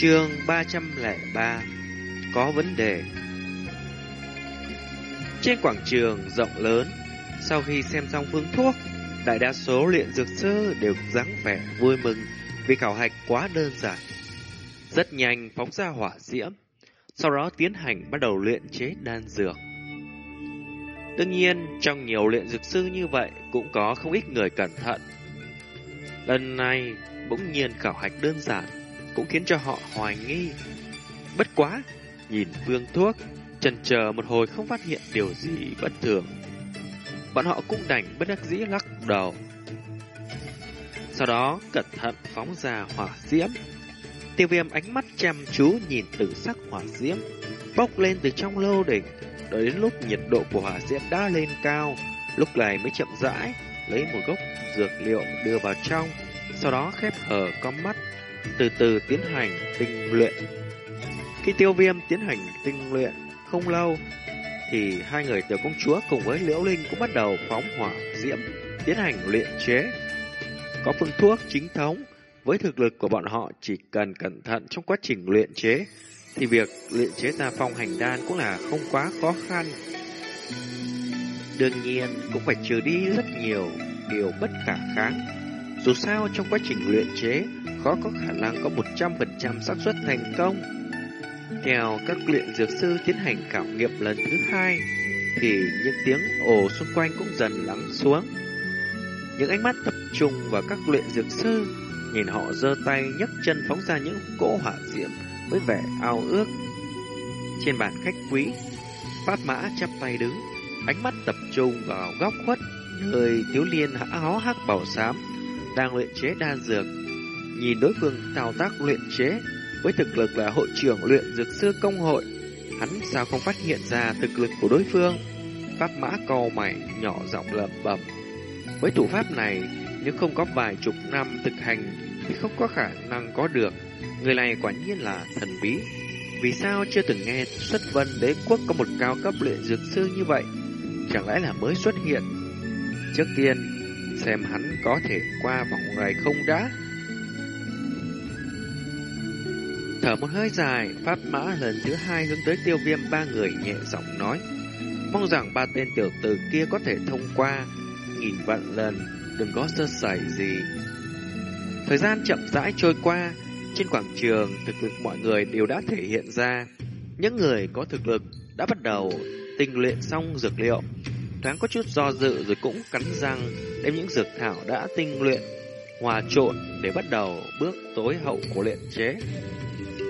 Chương 303 Có vấn đề Trên quảng trường rộng lớn, sau khi xem xong phương thuốc, đại đa số luyện dược sư đều dáng vẻ vui mừng vì khảo hạch quá đơn giản. Rất nhanh phóng ra hỏa diễm, sau đó tiến hành bắt đầu luyện chế đan dược. Đương nhiên, trong nhiều luyện dược sư như vậy cũng có không ít người cẩn thận. Lần này, bỗng nhiên khảo hạch đơn giản cũng khiến cho họ hoài nghi. Bất quá, nhìn vương thuốc, chần chờ một hồi không phát hiện điều gì bất thường. Bọn họ cũng đành bất đắc dĩ lắc đầu. Sau đó, cẩn thận phóng ra hỏa diễm. Tiêu viêm ánh mắt chăm chú nhìn tử sắc hỏa diễm, bốc lên từ trong lâu đỉnh, đợi đến lúc nhiệt độ của hỏa diễm đã lên cao, lúc này mới chậm rãi lấy một gốc dược liệu đưa vào trong, sau đó khép hờ con mắt, từ từ tiến hành tinh luyện. Khi tiêu viêm tiến hành tinh luyện không lâu, thì hai người tiểu công chúa cùng với Liễu Linh cũng bắt đầu phóng hỏa diễm, tiến hành luyện chế. Có phương thuốc chính thống, với thực lực của bọn họ chỉ cần cẩn thận trong quá trình luyện chế, thì việc luyện chế ra phong hành đan cũng là không quá khó khăn. Đương nhiên cũng phải trừ đi rất nhiều điều bất khả kháng. Dù sao trong quá trình luyện chế khó có khả năng có 100% xác suất thành công. Theo các luyện dược sư tiến hành khảo nghiệm lần thứ hai, thì những tiếng ồ xung quanh cũng dần lắng xuống. Những ánh mắt tập trung vào các luyện dược sư, nhìn họ giơ tay nhấc chân phóng ra những cỗ hỏa diễm với vẻ ao ước. Trên bàn khách quý, Pháp Mã chắp tay đứng, ánh mắt tập trung vào góc khuất, nơi Tiếu Liên hã hó hắc bảo xám đang luyện chế đan dược. Nhìn đối phương thao tác luyện chế, với thực lực là hội trưởng luyện dược sư công hội, hắn sao không phát hiện ra thực lực của đối phương? Pháp Mã cầu mày nhỏ giọng lẩm bẩm. Với thủ pháp này, nếu không có vài chục năm thực hành thì không có khả năng có được. Người này quả nhiên là thần bí. Vì sao chưa từng nghe xuất vân đế quốc có một cao cấp luyện dược sư như vậy? Chẳng lẽ là mới xuất hiện? Trước tiên, xem hắn có thể qua vòng này không đã. Thở một hơi dài, Pháp Mã lần thứ hai hướng tới tiêu viêm ba người nhẹ giọng nói. Mong rằng ba tên tiểu tử kia có thể thông qua, nghìn vạn lần, đừng có sơ sẩy gì. Thời gian chậm rãi trôi qua, trên quảng trường, thực lực mọi người đều đã thể hiện ra. Những người có thực lực đã bắt đầu tinh luyện xong dược liệu. Thoáng có chút do dự rồi cũng cắn răng đem những dược thảo đã tinh luyện, hòa trộn để bắt đầu bước tối hậu của luyện chế.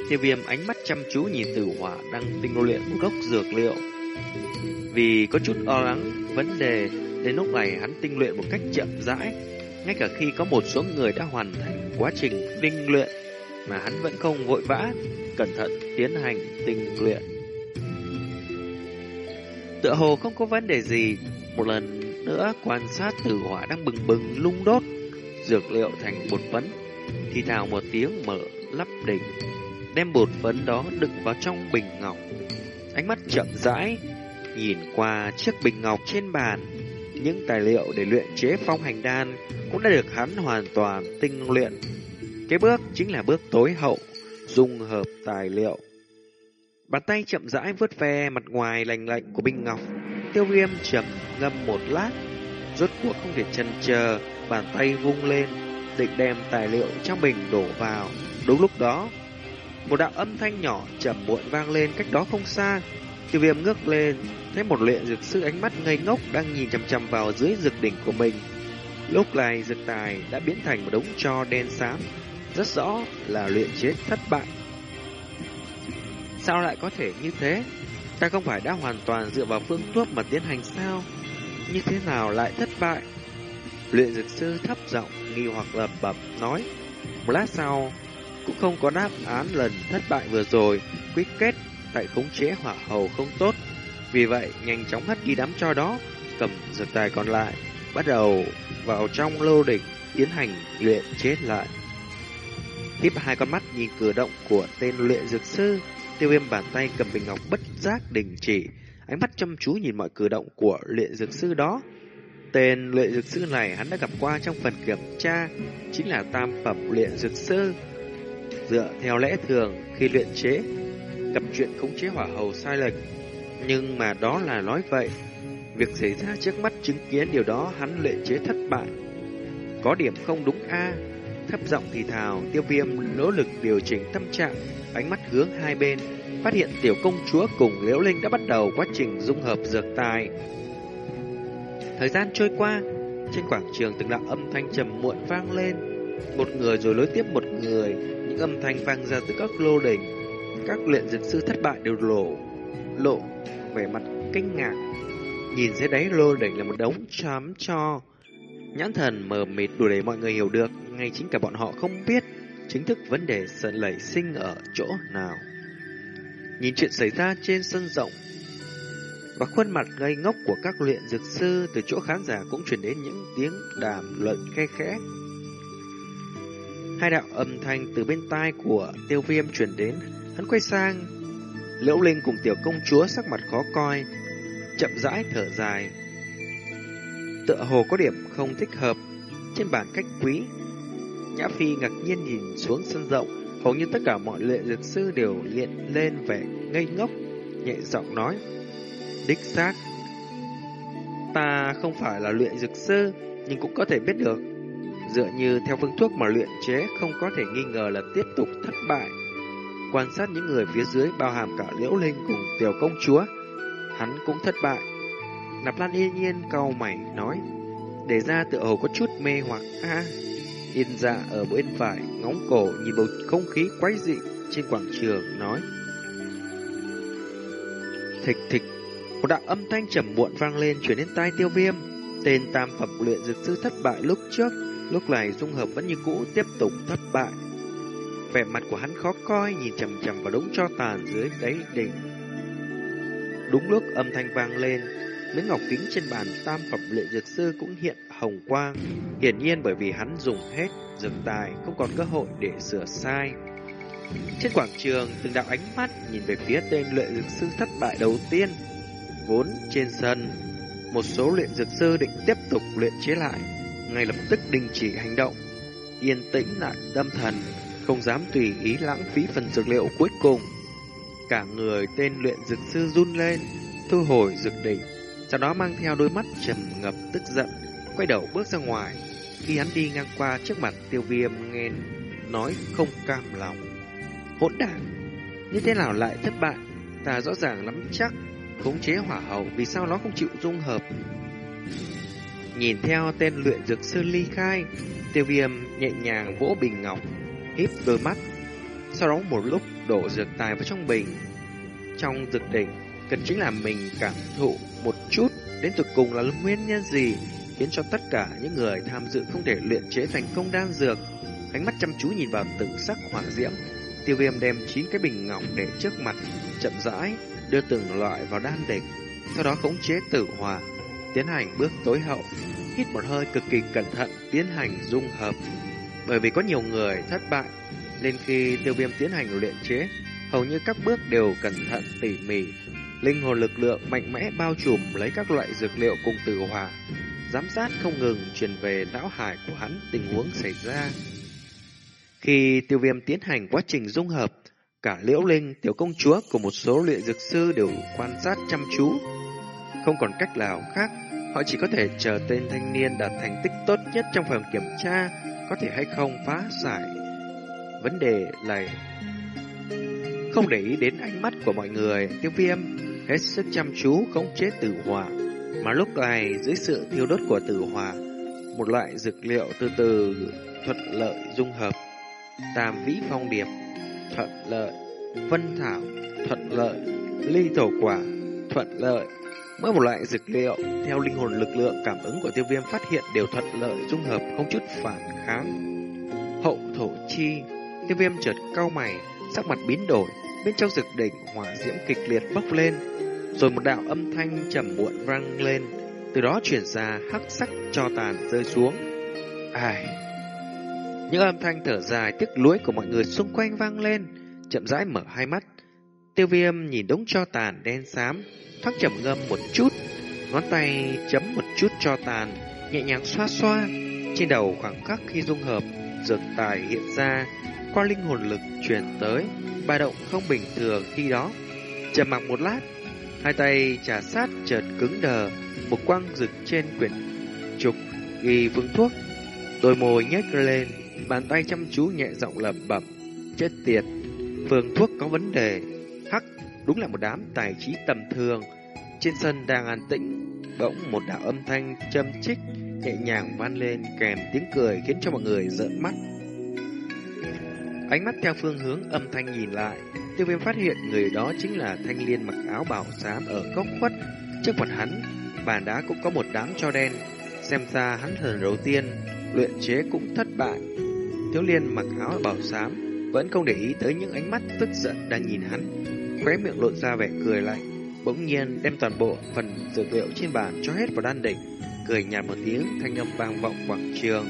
Tiêu viêm ánh mắt chăm chú nhìn tử hỏa đang tinh luyện một gốc dược liệu. Vì có chút lo lắng vấn đề, đến lúc này hắn tinh luyện một cách chậm rãi. Ngay cả khi có một số người đã hoàn thành quá trình tinh luyện, mà hắn vẫn không vội vã, cẩn thận tiến hành tinh luyện. Tựa hồ không có vấn đề gì, một lần nữa quan sát tử hỏa đang bừng bừng lung đốt, dược liệu thành bột phấn, thì thào một tiếng mở lắp đỉnh, đem bột phấn đó đựng vào trong bình ngọc. Ánh mắt chậm rãi, nhìn qua chiếc bình ngọc trên bàn, những tài liệu để luyện chế phong hành đan cũng đã được hắn hoàn toàn tinh luyện. Cái bước chính là bước tối hậu, dung hợp tài liệu. Bàn tay chậm rãi vớt ve mặt ngoài lành lạnh của bình ngọc, tiêu viêm chậm ngâm một lát, rốt cuộc không thể chần chờ, bàn tay vung lên, định đem tài liệu trong bình đổ vào. Đúng lúc đó, một đạo âm thanh nhỏ chậm muộn vang lên cách đó không xa. Tiêu viêm ngước lên, thấy một luyện dược sư ánh mắt ngây ngốc đang nhìn chằm chằm vào dưới dược đỉnh của mình. Lúc này dược tài đã biến thành một đống cho đen xám, rất rõ là luyện chế thất bại. Sao lại có thể như thế? Ta không phải đã hoàn toàn dựa vào phương thuốc mà tiến hành sao? Như thế nào lại thất bại? Luyện dược sư thấp giọng nghi hoặc lẩm bẩm nói. Một lát sau, cũng không có đáp án lần thất bại vừa rồi, quyết kết tại khống chế hỏa hầu không tốt. Vì vậy, nhanh chóng hất đi đám cho đó, cầm dược tài còn lại, bắt đầu vào trong lô địch tiến hành luyện chế lại. Tiếp hai con mắt nhìn cử động của tên luyện dược sư, tiêu viêm bàn tay cầm bình ngọc bất giác đình chỉ, ánh mắt chăm chú nhìn mọi cử động của luyện dược sư đó. Tên luyện dược sư này hắn đã gặp qua trong phần kiểm tra, chính là tam phẩm luyện dược sư. Dựa theo lẽ thường khi luyện chế, gặp chuyện khống chế hỏa hầu sai lệch, nhưng mà đó là nói vậy. Việc xảy ra trước mắt chứng kiến điều đó hắn luyện chế thất bại. Có điểm không đúng a Thấp giọng thì thào, tiêu viêm nỗ lực điều chỉnh tâm trạng, ánh mắt hướng hai bên, phát hiện tiểu công chúa cùng liễu linh đã bắt đầu quá trình dung hợp dược tài. Thời gian trôi qua, trên quảng trường từng đạo âm thanh trầm muộn vang lên, một người rồi nối tiếp một người, những âm thanh vang ra từ các lô đỉnh. Các luyện dược sư thất bại đều lộ, lộ vẻ mặt kinh ngạc. Nhìn dưới đáy lô đỉnh là một đống chám cho. Nhãn thần mờ mịt đủ để mọi người hiểu được, ngay chính cả bọn họ không biết chính thức vấn đề sân lẩy sinh ở chỗ nào. Nhìn chuyện xảy ra trên sân rộng và khuôn mặt ngây ngốc của các luyện dược sư từ chỗ khán giả cũng truyền đến những tiếng đàm luận khe khẽ. Hai đạo âm thanh từ bên tai của tiêu viêm truyền đến, hắn quay sang. Liễu Linh cùng tiểu công chúa sắc mặt khó coi, chậm rãi thở dài. Tựa hồ có điểm không thích hợp, trên bản cách quý. Nhã Phi ngạc nhiên nhìn xuống sân rộng, hầu như tất cả mọi luyện dược sư đều hiện lên vẻ ngây ngốc, nhẹ giọng nói. Đích xác, ta không phải là luyện dược sư, nhưng cũng có thể biết được Dựa như theo phương thuốc mà luyện chế không có thể nghi ngờ là tiếp tục thất bại. Quan sát những người phía dưới bao hàm cả Liễu Linh cùng tiểu công chúa, hắn cũng thất bại. Nạp Lan yên nhiên cau mày nói, để ra tựa hồ có chút mê hoặc a. À, yên dạ ở bên phải ngóng cổ nhìn bầu không khí quái dị trên quảng trường nói. Thịch thịch, một đạo âm thanh trầm muộn vang lên chuyển đến tai tiêu viêm. Tên tam phẩm luyện dược sư thất bại lúc trước Lúc này dung hợp vẫn như cũ tiếp tục thất bại. Vẻ mặt của hắn khó coi nhìn chằm chằm vào đống cho tàn dưới đáy đỉnh. Đúng lúc âm thanh vang lên, miếng ngọc kính trên bàn tam phẩm lệ dược sư cũng hiện hồng quang. Hiển nhiên bởi vì hắn dùng hết dược tài, không còn cơ hội để sửa sai. Trên quảng trường, từng đạo ánh mắt nhìn về phía tên luyện dược sư thất bại đầu tiên. Vốn trên sân, một số luyện dược sư định tiếp tục luyện chế lại, ngay lập tức đình chỉ hành động, yên tĩnh lại tâm thần, không dám tùy ý lãng phí phần dược liệu cuối cùng. Cả người tên luyện dược sư run lên, thu hồi dược đỉnh, sau đó mang theo đôi mắt trầm ngập tức giận, quay đầu bước ra ngoài. Khi hắn đi ngang qua trước mặt tiêu viêm nghe nói không cam lòng. Hỗn đản, như thế nào lại thất bại? Ta rõ ràng lắm chắc, khống chế hỏa hậu vì sao nó không chịu dung hợp Nhìn theo tên luyện dược sư ly khai, tiêu viêm nhẹ nhàng vỗ bình ngọc, híp đôi mắt. Sau đó một lúc đổ dược tài vào trong bình. Trong dược đỉnh, cần chính là mình cảm thụ một chút đến thực cùng là nguyên nhân gì khiến cho tất cả những người tham dự không thể luyện chế thành công đan dược. Ánh mắt chăm chú nhìn vào tử sắc hỏa diễm, tiêu viêm đem chín cái bình ngọc để trước mặt, chậm rãi đưa từng loại vào đan đỉnh, sau đó khống chế tử hỏa tiến hành bước tối hậu, hít một hơi cực kỳ cẩn thận tiến hành dung hợp. Bởi vì có nhiều người thất bại, nên khi tiêu viêm tiến hành luyện chế, hầu như các bước đều cẩn thận tỉ mỉ. Linh hồn lực lượng mạnh mẽ bao trùm lấy các loại dược liệu cùng tử hỏa, giám sát không ngừng truyền về não hải của hắn tình huống xảy ra. Khi tiêu viêm tiến hành quá trình dung hợp, cả liễu linh, tiểu công chúa cùng một số luyện dược sư đều quan sát chăm chú. Không còn cách nào khác, họ chỉ có thể chờ tên thanh niên đạt thành tích tốt nhất trong phần kiểm tra, có thể hay không phá giải. Vấn đề là không để ý đến ánh mắt của mọi người, tiêu viêm hết sức chăm chú khống chế tử hỏa. Mà lúc này dưới sự thiêu đốt của tử hỏa, một loại dược liệu từ từ thuận lợi dung hợp. Tam vĩ phong điệp, thuận lợi, vân thảo, thuận lợi, ly thổ quả, thuận lợi, Mỗi một loại dược liệu, theo linh hồn lực lượng cảm ứng của tiêu viêm phát hiện đều thuận lợi dung hợp không chút phản kháng. Hậu thổ chi, tiêu viêm chợt cau mày, sắc mặt biến đổi, bên trong dược đỉnh hỏa diễm kịch liệt bốc lên, rồi một đạo âm thanh trầm muộn vang lên, từ đó chuyển ra hắc sắc cho tàn rơi xuống. Ai? Những âm thanh thở dài tiếc lưỡi của mọi người xung quanh vang lên, chậm rãi mở hai mắt. Tiêu viêm nhìn đống cho tàn đen xám, thoáng trầm ngâm một chút, ngón tay chấm một chút cho tàn, nhẹ nhàng xoa xoa. Trên đầu khoảng khắc khi dung hợp, dược tài hiện ra, qua linh hồn lực truyền tới, ba động không bình thường khi đó. Trầm mặc một lát, hai tay trà sát chợt cứng đờ, một quang rực trên quyển trục ghi phương thuốc. Đôi môi nhếch lên, bàn tay chăm chú nhẹ giọng lẩm bẩm, chết tiệt, phương thuốc có vấn đề. Đúng là một đám tài trí tầm thường. Trên sân đang an tĩnh, bỗng một đạo âm thanh châm chích nhẹ nhàng vang lên kèm tiếng cười khiến cho mọi người rợn mắt. Ánh mắt theo phương hướng âm thanh nhìn lại, tiêu viêm phát hiện người đó chính là thanh liên mặc áo bảo xám ở góc khuất. Trước mặt hắn, bàn đá cũng có một đám cho đen. Xem ra hắn lần đầu tiên, luyện chế cũng thất bại. Thiếu liên mặc áo bảo xám, vẫn không để ý tới những ánh mắt tức giận đang nhìn hắn. Khóe miệng lộ ra vẻ cười lạnh, bỗng nhiên đem toàn bộ phần dược liệu trên bàn cho hết vào đan đỉnh, cười nhạt một tiếng, thanh âm vang vọng quảng trường.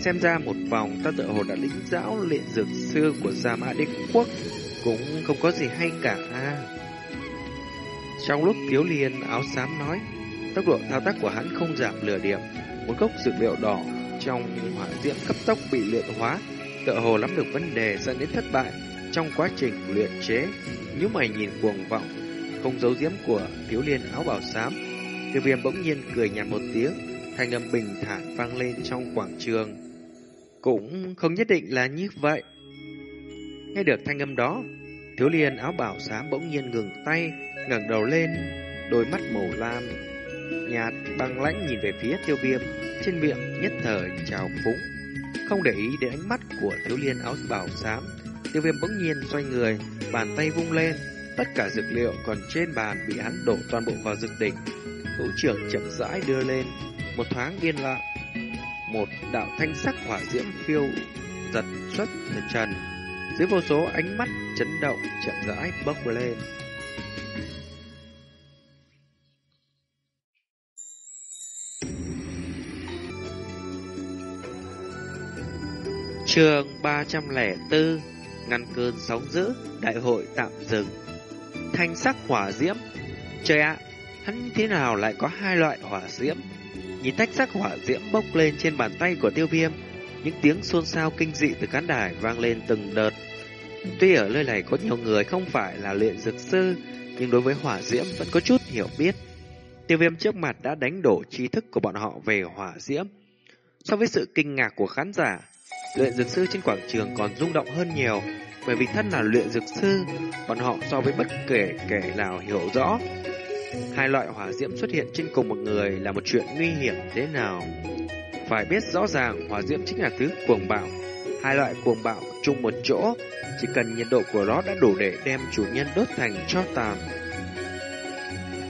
Xem ra một vòng ta tự hồ đã lĩnh giáo luyện dược sư của Gia Mã Đế Quốc cũng không có gì hay cả À. Trong lúc thiếu Liên áo xám nói, tốc độ thao tác của hắn không giảm lửa điểm, một gốc dược liệu đỏ trong hỏa diễm cấp tốc bị luyện hóa, tựa hồ lắm được vấn đề dẫn đến thất bại trong quá trình luyện chế. Nếu mày nhìn cuồng vọng, không giấu diếm của thiếu Liên áo bảo xám, Tiêu Viêm bỗng nhiên cười nhạt một tiếng, thanh âm bình thản vang lên trong quảng trường. Cũng không nhất định là như vậy. Nghe được thanh âm đó, thiếu liên áo bảo xám bỗng nhiên ngừng tay, ngẩng đầu lên, đôi mắt màu lam, nhạt băng lãnh nhìn về phía tiêu viêm, trên miệng nhất thời trào phúng. Không để ý đến ánh mắt của thiếu liên áo bảo xám, tiêu viêm bỗng nhiên xoay người, bàn tay vung lên, tất cả dược liệu còn trên bàn bị hắn đổ toàn bộ vào dược đỉnh. Hữu trưởng chậm rãi đưa lên, một thoáng yên lặng, một đạo thanh sắc hỏa diễm phiêu giật xuất từ trần. Dưới vô số ánh mắt chấn động chậm rãi bốc lên. Trường 304 Ngăn cơn sóng dữ Đại hội tạm dừng Thanh sắc hỏa diễm Trời ạ Hắn thế nào lại có hai loại hỏa diễm Nhìn tách sắc hỏa diễm bốc lên trên bàn tay của tiêu viêm, những tiếng xôn xao kinh dị từ khán đài vang lên từng đợt. Tuy ở nơi này có nhiều người không phải là luyện dược sư, nhưng đối với hỏa diễm vẫn có chút hiểu biết. Tiêu viêm trước mặt đã đánh đổ tri thức của bọn họ về hỏa diễm. So với sự kinh ngạc của khán giả, luyện dược sư trên quảng trường còn rung động hơn nhiều, bởi vì thân là luyện dược sư, bọn họ so với bất kể kẻ nào hiểu rõ Hai loại hỏa diễm xuất hiện trên cùng một người là một chuyện nguy hiểm thế nào. Phải biết rõ ràng hỏa diễm chính là thứ cuồng bạo. Hai loại cuồng bạo chung một chỗ, chỉ cần nhiệt độ của nó đã đủ để đem chủ nhân đốt thành cho tàn.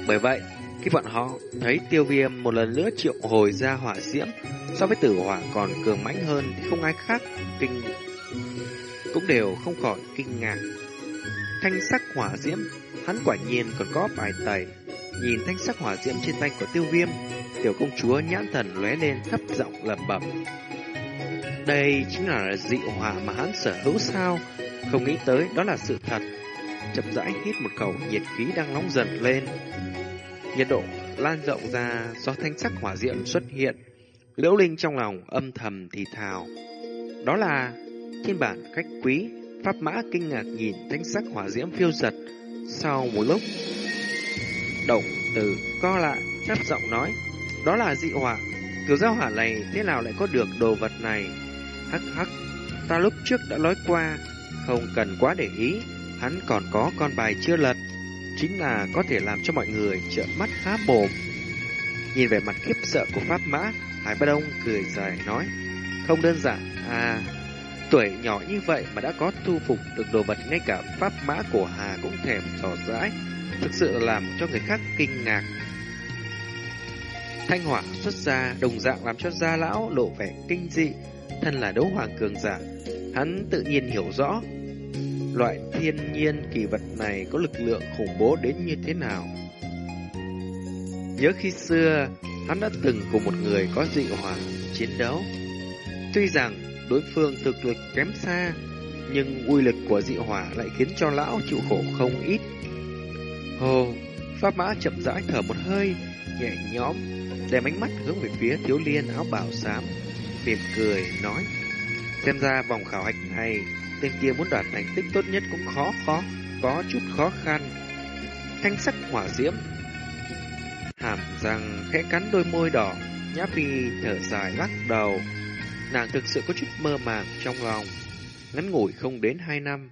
Bởi vậy, khi bọn họ thấy tiêu viêm một lần nữa triệu hồi ra hỏa diễm so với tử hỏa còn cường mãnh hơn thì không ai khác kinh cũng đều không khỏi kinh ngạc. Thanh sắc hỏa diễm, hắn quả nhiên còn có bài tẩy. Nhìn thanh sắc hỏa diễm trên tay của tiêu viêm, tiểu công chúa nhãn thần lóe lên thấp giọng lẩm bẩm. Đây chính là dị hỏa mà hắn sở hữu sao? Không nghĩ tới đó là sự thật. Chậm rãi hít một khẩu nhiệt khí đang nóng dần lên. Nhiệt độ lan rộng ra do thanh sắc hỏa diễm xuất hiện. Liễu Linh trong lòng âm thầm thì thào. Đó là trên bản khách quý, Pháp Mã kinh ngạc nhìn thanh sắc hỏa diễm phiêu giật. Sau một lúc, Động từ co lại, thấp giọng nói, đó là dị hỏa. Kiểu giao hỏa này thế nào lại có được đồ vật này? Hắc hắc, ta lúc trước đã nói qua, không cần quá để ý, hắn còn có con bài chưa lật, chính là có thể làm cho mọi người trợn mắt há mồm. Nhìn về mặt khiếp sợ của Pháp Mã, Hải Ba Đông cười dài nói, không đơn giản, à, tuổi nhỏ như vậy mà đã có thu phục được đồ vật ngay cả Pháp Mã của Hà cũng thèm trò rãi thực sự làm cho người khác kinh ngạc. Thanh hỏa xuất ra đồng dạng làm cho gia lão lộ vẻ kinh dị, thân là đấu hoàng cường giả, hắn tự nhiên hiểu rõ loại thiên nhiên kỳ vật này có lực lượng khủng bố đến như thế nào. Nhớ khi xưa, hắn đã từng cùng một người có dị hỏa chiến đấu. Tuy rằng đối phương thực lực kém xa, nhưng uy lực của dị hỏa lại khiến cho lão chịu khổ không ít. Hồ, Pháp Mã chậm rãi thở một hơi, nhẹ nhõm, đem ánh mắt hướng về phía thiếu liên áo bảo xám, mỉm cười, nói, Xem ra vòng khảo hạch này, tên kia muốn đạt thành tích tốt nhất cũng khó khó, có chút khó khăn. Thanh sắc hỏa diễm, hàm răng khẽ cắn đôi môi đỏ, Nhã Phi thở dài lắc đầu. Nàng thực sự có chút mơ màng trong lòng. Ngắn ngủi không đến hai năm.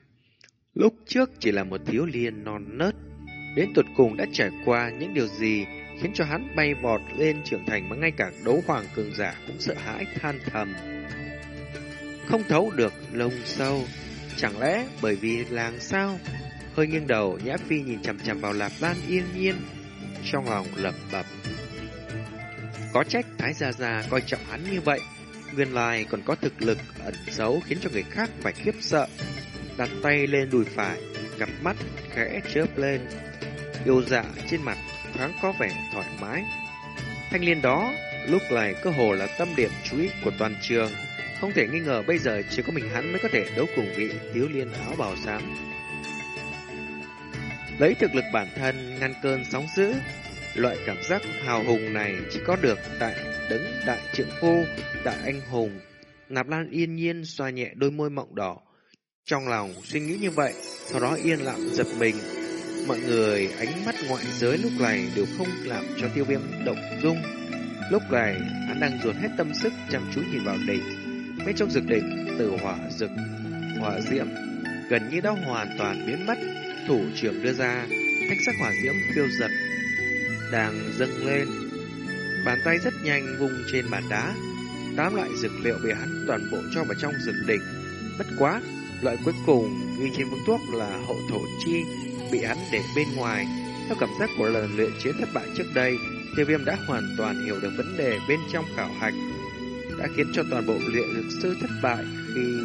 Lúc trước chỉ là một thiếu niên non nớt. Đến tuột cùng đã trải qua những điều gì khiến cho hắn bay vọt lên trưởng thành mà ngay cả đấu hoàng cường giả cũng sợ hãi than thầm. Không thấu được lông sâu, chẳng lẽ bởi vì làng sao? Hơi nghiêng đầu, Nhã Phi nhìn chằm chằm vào Lạp Lan yên nhiên, trong lòng lẩm bẩm. Có trách Thái Gia Gia coi trọng hắn như vậy, nguyên lai còn có thực lực ẩn giấu khiến cho người khác phải khiếp sợ. Đặt tay lên đùi phải, cặp mắt khẽ chớp lên, yêu dạ trên mặt thoáng có vẻ thoải mái. Thanh niên đó, lúc này cơ hồ là tâm điểm chú ý của toàn trường. Không thể nghi ngờ bây giờ chỉ có mình hắn mới có thể đấu cùng vị thiếu liên áo bào xám. Lấy thực lực bản thân ngăn cơn sóng dữ, loại cảm giác hào hùng này chỉ có được tại đấng đại trượng phu, đại anh hùng. Nạp Lan yên nhiên xoa nhẹ đôi môi mọng đỏ. Trong lòng suy nghĩ như vậy, sau đó yên lặng giật mình, Mọi người ánh mắt ngoại giới lúc này đều không làm cho tiêu viêm động dung. Lúc này, hắn đang dồn hết tâm sức chăm chú nhìn vào đỉnh. Bên trong rực đỉnh, từ hỏa dực hỏa diễm, gần như đã hoàn toàn biến mất. Thủ trưởng đưa ra, thanh sắc hỏa diễm phiêu giật, đang dâng lên. Bàn tay rất nhanh vung trên bàn đá, tám loại dược liệu bị hắn toàn bộ cho vào trong dược đỉnh. Bất quá, loại cuối cùng ghi trên phương thuốc là hậu thổ chi bị hắn để bên ngoài. Theo cảm giác của lần luyện chiến thất bại trước đây, tiêu viêm đã hoàn toàn hiểu được vấn đề bên trong khảo hạch, đã khiến cho toàn bộ luyện dược sư thất bại khi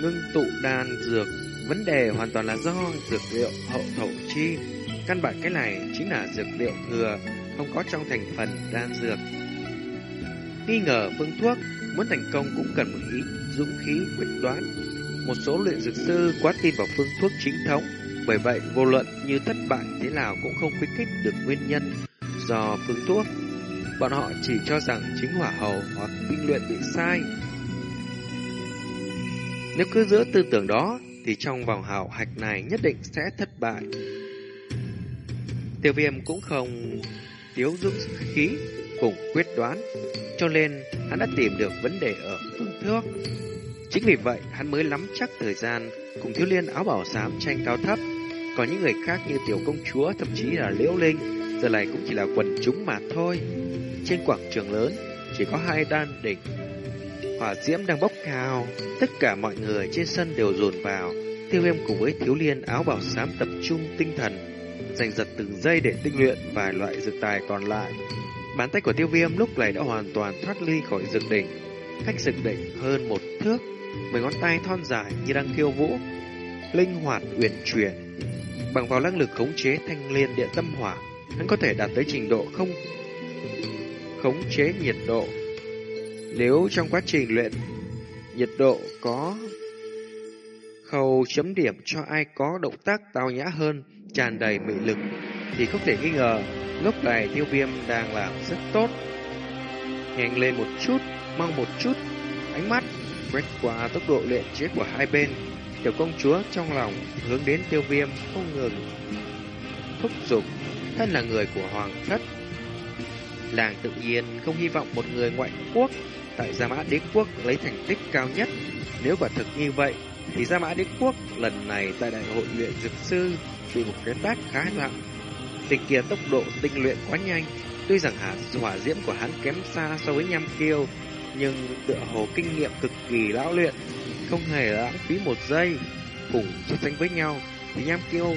ngưng tụ đan dược. Vấn đề hoàn toàn là do dược liệu hậu thổ chi. Căn bản cái này chính là dược liệu thừa, không có trong thành phần đan dược. Nghi ngờ phương thuốc, muốn thành công cũng cần một ý dũng khí quyết đoán. Một số luyện dược sư quá tin vào phương thuốc chính thống, bởi vậy, vô luận như thất bại thế nào cũng không khuyến khích được nguyên nhân do phương thuốc. Bọn họ chỉ cho rằng chính hỏa hầu hoặc tinh luyện bị sai. Nếu cứ giữ tư tưởng đó, thì trong vòng hào hạch này nhất định sẽ thất bại. Tiêu viêm cũng không thiếu dũng khí cùng quyết đoán, cho nên hắn đã tìm được vấn đề ở phương thước. Chính vì vậy, hắn mới nắm chắc thời gian cùng thiếu liên áo bảo xám tranh cao thấp. Còn những người khác như tiểu công chúa, thậm chí là liễu linh, giờ này cũng chỉ là quần chúng mà thôi. Trên quảng trường lớn, chỉ có hai đan đỉnh. Hỏa diễm đang bốc cao, tất cả mọi người trên sân đều dồn vào. Tiêu viêm cùng với thiếu liên áo bảo xám tập trung tinh thần, giành giật từng giây để tinh luyện vài loại dược tài còn lại. Bàn tay của tiêu viêm lúc này đã hoàn toàn thoát ly khỏi dược đỉnh, cách dược đỉnh hơn một thước, mười ngón tay thon dài như đang khiêu vũ, linh hoạt uyển chuyển Bằng vào năng lực khống chế thanh liên địa tâm hỏa, hắn có thể đạt tới trình độ không khống chế nhiệt độ. Nếu trong quá trình luyện, nhiệt độ có khâu chấm điểm cho ai có động tác tao nhã hơn, tràn đầy mị lực, thì không thể nghi ngờ lúc này tiêu viêm đang làm rất tốt. Nhanh lên một chút, mau một chút, ánh mắt quét qua tốc độ luyện chế của hai bên Tiểu công chúa trong lòng hướng đến tiêu viêm không ngừng thúc giục thân là người của hoàng thất. Làng tự nhiên không hy vọng một người ngoại quốc tại Gia Mã Đế Quốc lấy thành tích cao nhất. Nếu quả thực như vậy, thì Gia Mã Đế Quốc lần này tại đại hội luyện dược sư bị một cái tác khá nặng. Tình kia tốc độ tinh luyện quá nhanh, tuy rằng hạt hỏa diễm của hắn kém xa so với nham kiêu, nhưng tựa hồ kinh nghiệm cực kỳ lão luyện, không hề lãng phí một giây. Cùng so sánh với nhau, thì Nham Kiêu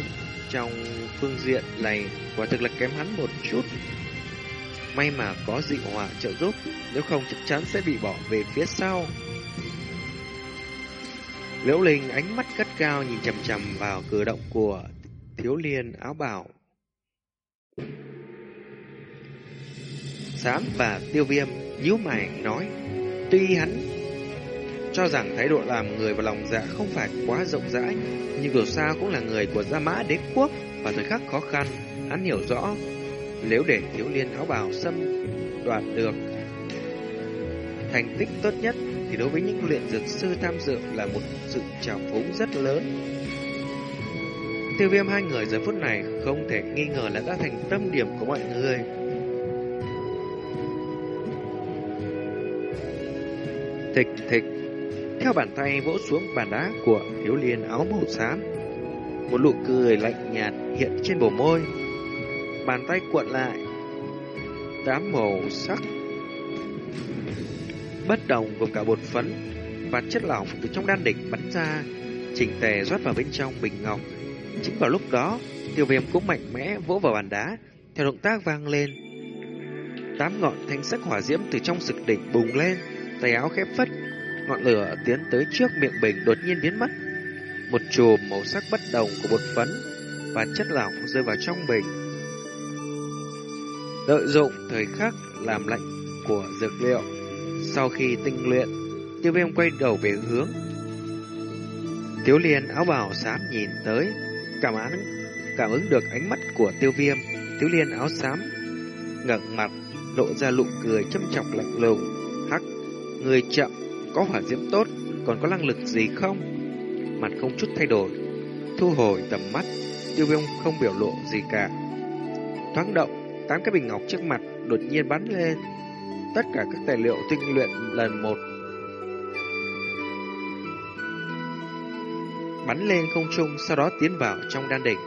trong phương diện này quả thực là kém hắn một chút. May mà có dị hỏa trợ giúp, nếu không chắc chắn sẽ bị bỏ về phía sau. Liễu Linh ánh mắt cắt cao nhìn chằm chằm vào cử động của thiếu liên áo bảo. Sám và tiêu viêm nhíu mày nói, tuy hắn cho rằng thái độ làm người và lòng dạ không phải quá rộng rãi, nhưng dù sao cũng là người của Gia Mã Đế Quốc và thời khắc khó khăn, hắn hiểu rõ nếu để thiếu liên áo bào xâm đoạt được thành tích tốt nhất thì đối với những luyện dược sư tham dự là một sự trào phúng rất lớn. Tiêu viêm hai người giờ phút này không thể nghi ngờ là đã thành tâm điểm của mọi người. Thịch thịch, theo bàn tay vỗ xuống bàn đá của thiếu liên áo màu xám. Một nụ cười lạnh nhạt hiện trên bờ môi. Bàn tay cuộn lại. Tám màu sắc bất đồng gồm cả bột phấn và chất lỏng từ trong đan đỉnh bắn ra, chỉnh tề rót vào bên trong bình ngọc. Chính vào lúc đó, tiêu viêm cũng mạnh mẽ vỗ vào bàn đá, theo động tác vang lên. Tám ngọn thanh sắc hỏa diễm từ trong sực đỉnh bùng lên, tay áo khép phất, ngọn lửa tiến tới trước miệng bình đột nhiên biến mất. Một chùm màu sắc bất đồng của bột phấn và chất lỏng rơi vào trong bình. Lợi dụng thời khắc làm lạnh của dược liệu sau khi tinh luyện, tiêu viêm quay đầu về hướng. Tiếu liên áo bào xám nhìn tới, cảm án cảm ứng được ánh mắt của tiêu viêm. Tiếu liên áo xám ngẩng mặt, lộ ra lụ cười châm chọc lạnh lùng. Hắc, người chậm, có hỏa diễm tốt, còn có năng lực gì không? Mặt không chút thay đổi, thu hồi tầm mắt, tiêu viêm không biểu lộ gì cả. Thoáng động, tám cái bình ngọc trước mặt đột nhiên bắn lên, tất cả các tài liệu tinh luyện lần một. Bắn lên không trung, sau đó tiến vào trong đan đỉnh.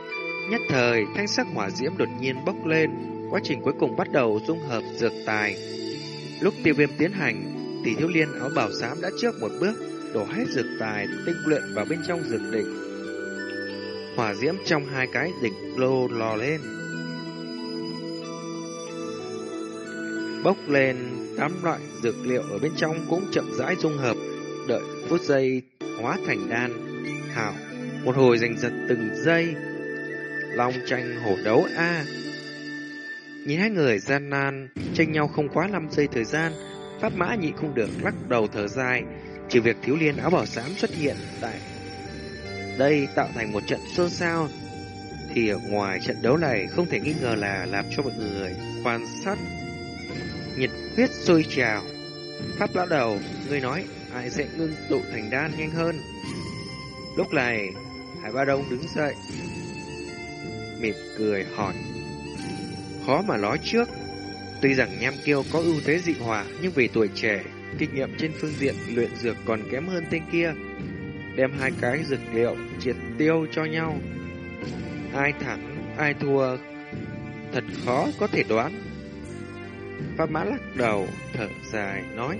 Nhất thời, thanh sắc hỏa diễm đột nhiên bốc lên, quá trình cuối cùng bắt đầu dung hợp dược tài. Lúc tiêu viêm tiến hành, tỷ thiếu liên áo bảo xám đã trước một bước, đổ hết dược tài tinh luyện vào bên trong dược đỉnh. Hỏa diễm trong hai cái đỉnh lô lò lên. Bốc lên tám loại dược liệu ở bên trong cũng chậm rãi dung hợp, đợi phút giây hóa thành đan. Hảo, một hồi giành giật từng giây. Long tranh hổ đấu A. Nhìn hai người gian nan, tranh nhau không quá 5 giây thời gian, Pháp mã nhị không được lắc đầu thở dài, trừ việc thiếu liên áo bảo xám xuất hiện tại đây tạo thành một trận xôn xao, thì ở ngoài trận đấu này không thể nghi ngờ là làm cho mọi người quan sát nhiệt huyết sôi trào. Pháp lão đầu, ngươi nói ai sẽ ngưng tụ thành đan nhanh hơn. Lúc này, Hải Ba Đông đứng dậy, mỉm cười hỏi. Khó mà nói trước, tuy rằng Nham Kiêu có ưu thế dị hỏa, nhưng vì tuổi trẻ, kinh nghiệm trên phương diện luyện dược còn kém hơn tên kia. Đem hai cái dược liệu triệt tiêu cho nhau. Ai thắng, ai thua, thật khó có thể đoán. Pháp mã lắc đầu, thở dài, nói.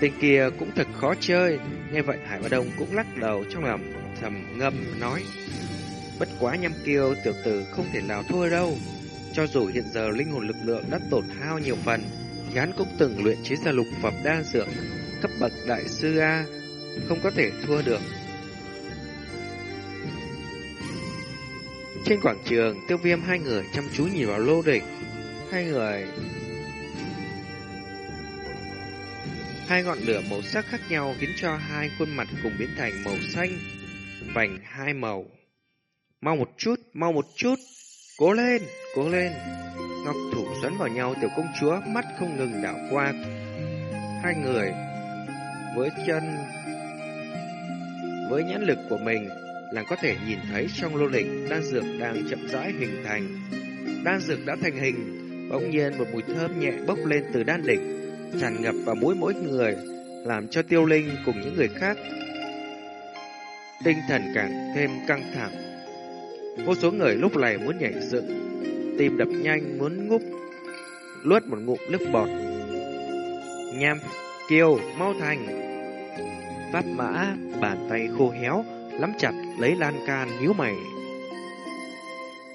Tên kia cũng thật khó chơi. Nghe vậy Hải Bá Đông cũng lắc đầu trong lòng thầm ngâm nói. Bất quá nhâm kiêu tiểu tử không thể nào thua đâu. Cho dù hiện giờ linh hồn lực lượng đã tổn hao nhiều phần, thì hắn cũng từng luyện chế ra lục phẩm đa dược cấp bậc đại sư A, không có thể thua được. Trên quảng trường, tiêu viêm hai người chăm chú nhìn vào lô đỉnh, Hai người Hai ngọn lửa màu sắc khác nhau khiến cho hai khuôn mặt cùng biến thành màu xanh, vành hai màu. Mau một chút, mau một chút, cố lên, cố lên. Ngọc thủ xoắn vào nhau tiểu công chúa mắt không ngừng đảo qua. Hai người với chân với nhãn lực của mình là có thể nhìn thấy trong lô lịch đan dược đang chậm rãi hình thành. Đan dược đã thành hình, Bỗng nhiên một mùi thơm nhẹ bốc lên từ đan đỉnh, tràn ngập vào mũi mỗi người, làm cho tiêu linh cùng những người khác tinh thần càng thêm căng thẳng. Vô số người lúc này muốn nhảy dựng, tim đập nhanh muốn ngúp, luốt một ngụm nước bọt. Nham, kiều, mau thành. Pháp mã, bàn tay khô héo, lắm chặt lấy lan can nhíu mày.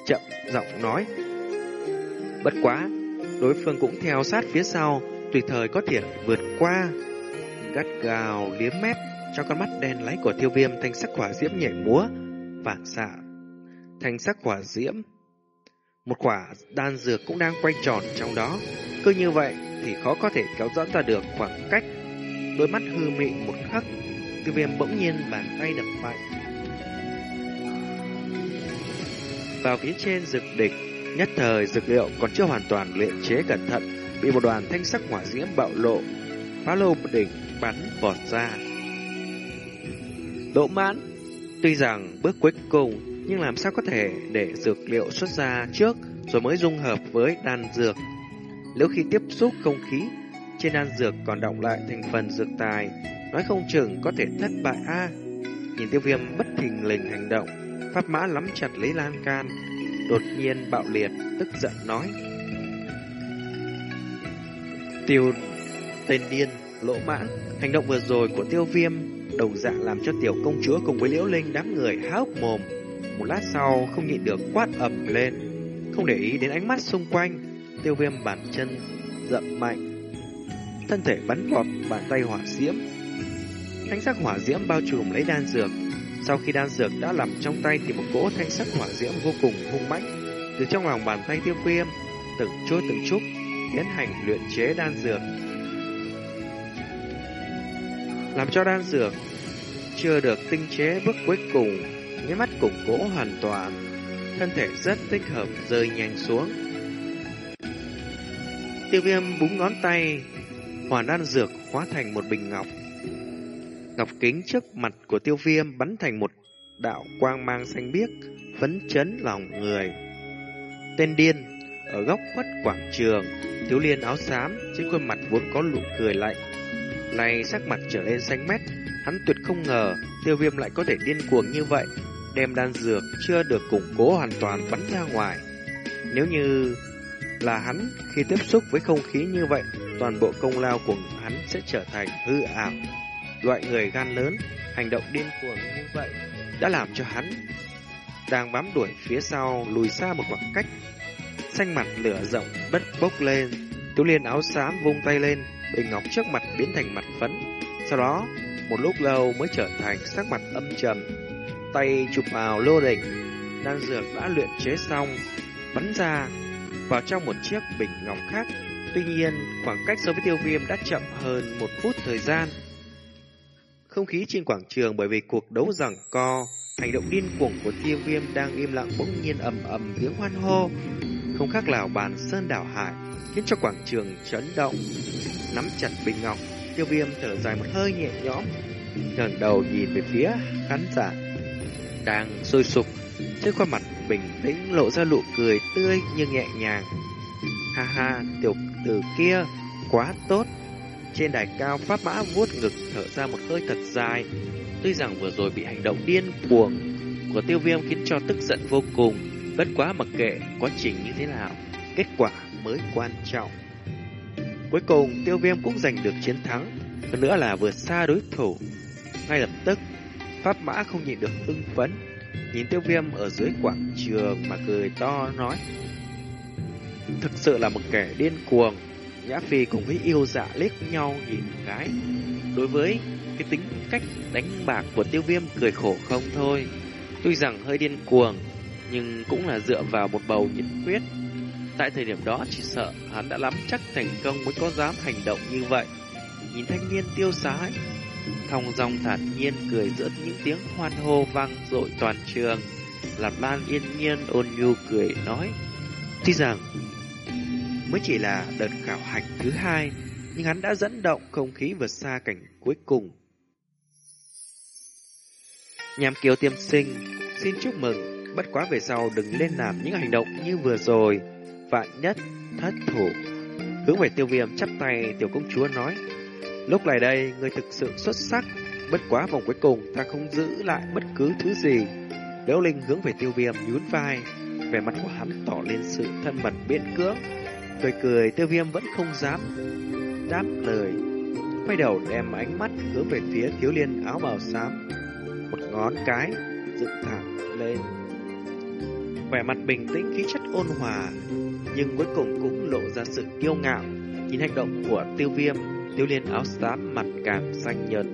Chậm giọng nói, Bất quá, đối phương cũng theo sát phía sau, tùy thời có thể vượt qua. Gắt gào liếm mép, cho con mắt đen láy của tiêu viêm thanh sắc hỏa diễm nhảy múa, phản xạ. Thanh sắc hỏa diễm. Một quả đan dược cũng đang quay tròn trong đó. Cứ như vậy thì khó có thể kéo giãn ra được khoảng cách. Đôi mắt hư mị một khắc, tiêu viêm bỗng nhiên bàn tay đập mạnh. Vào phía trên rực địch, Nhất thời dược liệu còn chưa hoàn toàn luyện chế cẩn thận, bị một đoàn thanh sắc hỏa diễm bạo lộ. phá lô đỉnh bắn vọt ra. Đỗ mãn, tuy rằng bước cuối cùng, nhưng làm sao có thể để dược liệu xuất ra trước rồi mới dung hợp với đan dược. Nếu khi tiếp xúc không khí, trên đan dược còn động lại thành phần dược tài, nói không chừng có thể thất bại a. nhìn tiêu viêm bất thình lình hành động, pháp mã lắm chặt lấy lan can, đột nhiên bạo liệt, tức giận nói. Tiêu tên điên, lỗ mãn, hành động vừa rồi của tiêu viêm đồng dạng làm cho tiểu công chúa cùng với liễu linh đám người há hốc mồm. Một lát sau không nhịn được quát ầm lên, không để ý đến ánh mắt xung quanh, tiêu viêm bản chân dậm mạnh, thân thể bắn vọt bàn tay hỏa diễm. ánh sắc hỏa diễm bao trùm lấy đan dược. Sau khi đan dược đã làm trong tay thì một cỗ thanh sắc hỏa diễm vô cùng hung mãnh từ trong lòng bàn tay tiêu viêm từng chút từng chút tiến hành luyện chế đan dược làm cho đan dược chưa được tinh chế bước cuối cùng, nháy mắt củng cố hoàn toàn, thân thể rất thích hợp rơi nhanh xuống. Tiêu viêm búng ngón tay, hoàn đan dược hóa thành một bình ngọc. Ngọc kính trước mặt của tiêu viêm bắn thành một đạo quang mang xanh biếc, phấn chấn lòng người. Tên điên, ở góc khuất quảng trường, thiếu liên áo xám trên khuôn mặt vốn có nụ cười lạnh này sắc mặt trở lên xanh mét, hắn tuyệt không ngờ tiêu viêm lại có thể điên cuồng như vậy, đem đan dược chưa được củng cố hoàn toàn bắn ra ngoài. Nếu như là hắn khi tiếp xúc với không khí như vậy, toàn bộ công lao của hắn sẽ trở thành hư ảo. Loại người gan lớn, hành động điên cuồng như vậy đã làm cho hắn đang bám đuổi phía sau lùi xa một khoảng cách. Xanh mặt lửa rộng bất bốc lên, Tú Liên áo xám vung tay lên, bình ngọc trước mặt biến thành mặt phấn. Sau đó, một lúc lâu mới trở thành sắc mặt âm trầm. Tay chụp vào lô đỉnh, đan dược đã luyện chế xong, bắn ra vào trong một chiếc bình ngọc khác. Tuy nhiên, khoảng cách so với tiêu viêm đã chậm hơn một phút thời gian. Không khí trên quảng trường bởi vì cuộc đấu giằng co, hành động điên cuồng của tiêu viêm đang im lặng bỗng nhiên ầm ầm tiếng hoan hô. Không khác nào bàn sơn đảo hải, khiến cho quảng trường chấn động nắm chặt bình ngọc, tiêu viêm thở dài một hơi nhẹ nhõm, ngẩng đầu nhìn về phía khán giả đang sôi sục, trên khuôn mặt bình tĩnh lộ ra nụ cười tươi nhưng nhẹ nhàng. Ha ha, tiểu tử kia, quá tốt. Trên đài cao pháp mã vuốt ngực thở ra một hơi thật dài. Tuy rằng vừa rồi bị hành động điên cuồng của tiêu viêm khiến cho tức giận vô cùng, bất quá mặc kệ quá trình như thế nào, kết quả mới quan trọng. Cuối cùng, tiêu viêm cũng giành được chiến thắng, hơn nữa là vượt xa đối thủ. Ngay lập tức, Pháp Mã không nhịn được ưng phấn, nhìn tiêu viêm ở dưới quảng trường mà cười to nói. Thực sự là một kẻ điên cuồng, Nhã Phi cùng với yêu dạ liếc nhau nhìn cái. Đối với cái tính cách đánh bạc của tiêu viêm cười khổ không thôi. Tuy rằng hơi điên cuồng, nhưng cũng là dựa vào một bầu nhiệt huyết Tại thời điểm đó chỉ sợ hắn đã lắm chắc thành công mới có dám hành động như vậy. Nhìn thanh niên tiêu sái, thong dong thản nhiên cười giữa những tiếng hoan hô vang dội toàn trường. Làm Lan yên nhiên ôn nhu cười nói. Tuy rằng mới chỉ là đợt khảo hạch thứ hai, nhưng hắn đã dẫn động không khí vượt xa cảnh cuối cùng. Nhàm kiều tiêm sinh, xin chúc mừng, bất quá về sau đừng lên làm những hành động như vừa rồi vạn nhất thất thủ. Hướng về tiêu viêm chắp tay tiểu công chúa nói. Lúc này đây, người thực sự xuất sắc. Bất quá vòng cuối cùng, ta không giữ lại bất cứ thứ gì. Liễu Linh hướng về tiêu viêm nhún vai. Vẻ mặt của hắn tỏ lên sự thân mật biện cưỡng. Cười cười, tiêu viêm vẫn không dám đáp lời. Quay đầu đem ánh mắt hướng về phía thiếu liên áo màu xám. Một ngón cái dựng thẳng lên. Vẻ mặt bình tĩnh khí chất ôn hòa nhưng cuối cùng cũng lộ ra sự kiêu ngạo. Nhìn hành động của tiêu viêm, tiêu liên áo xám mặt càng xanh nhợt,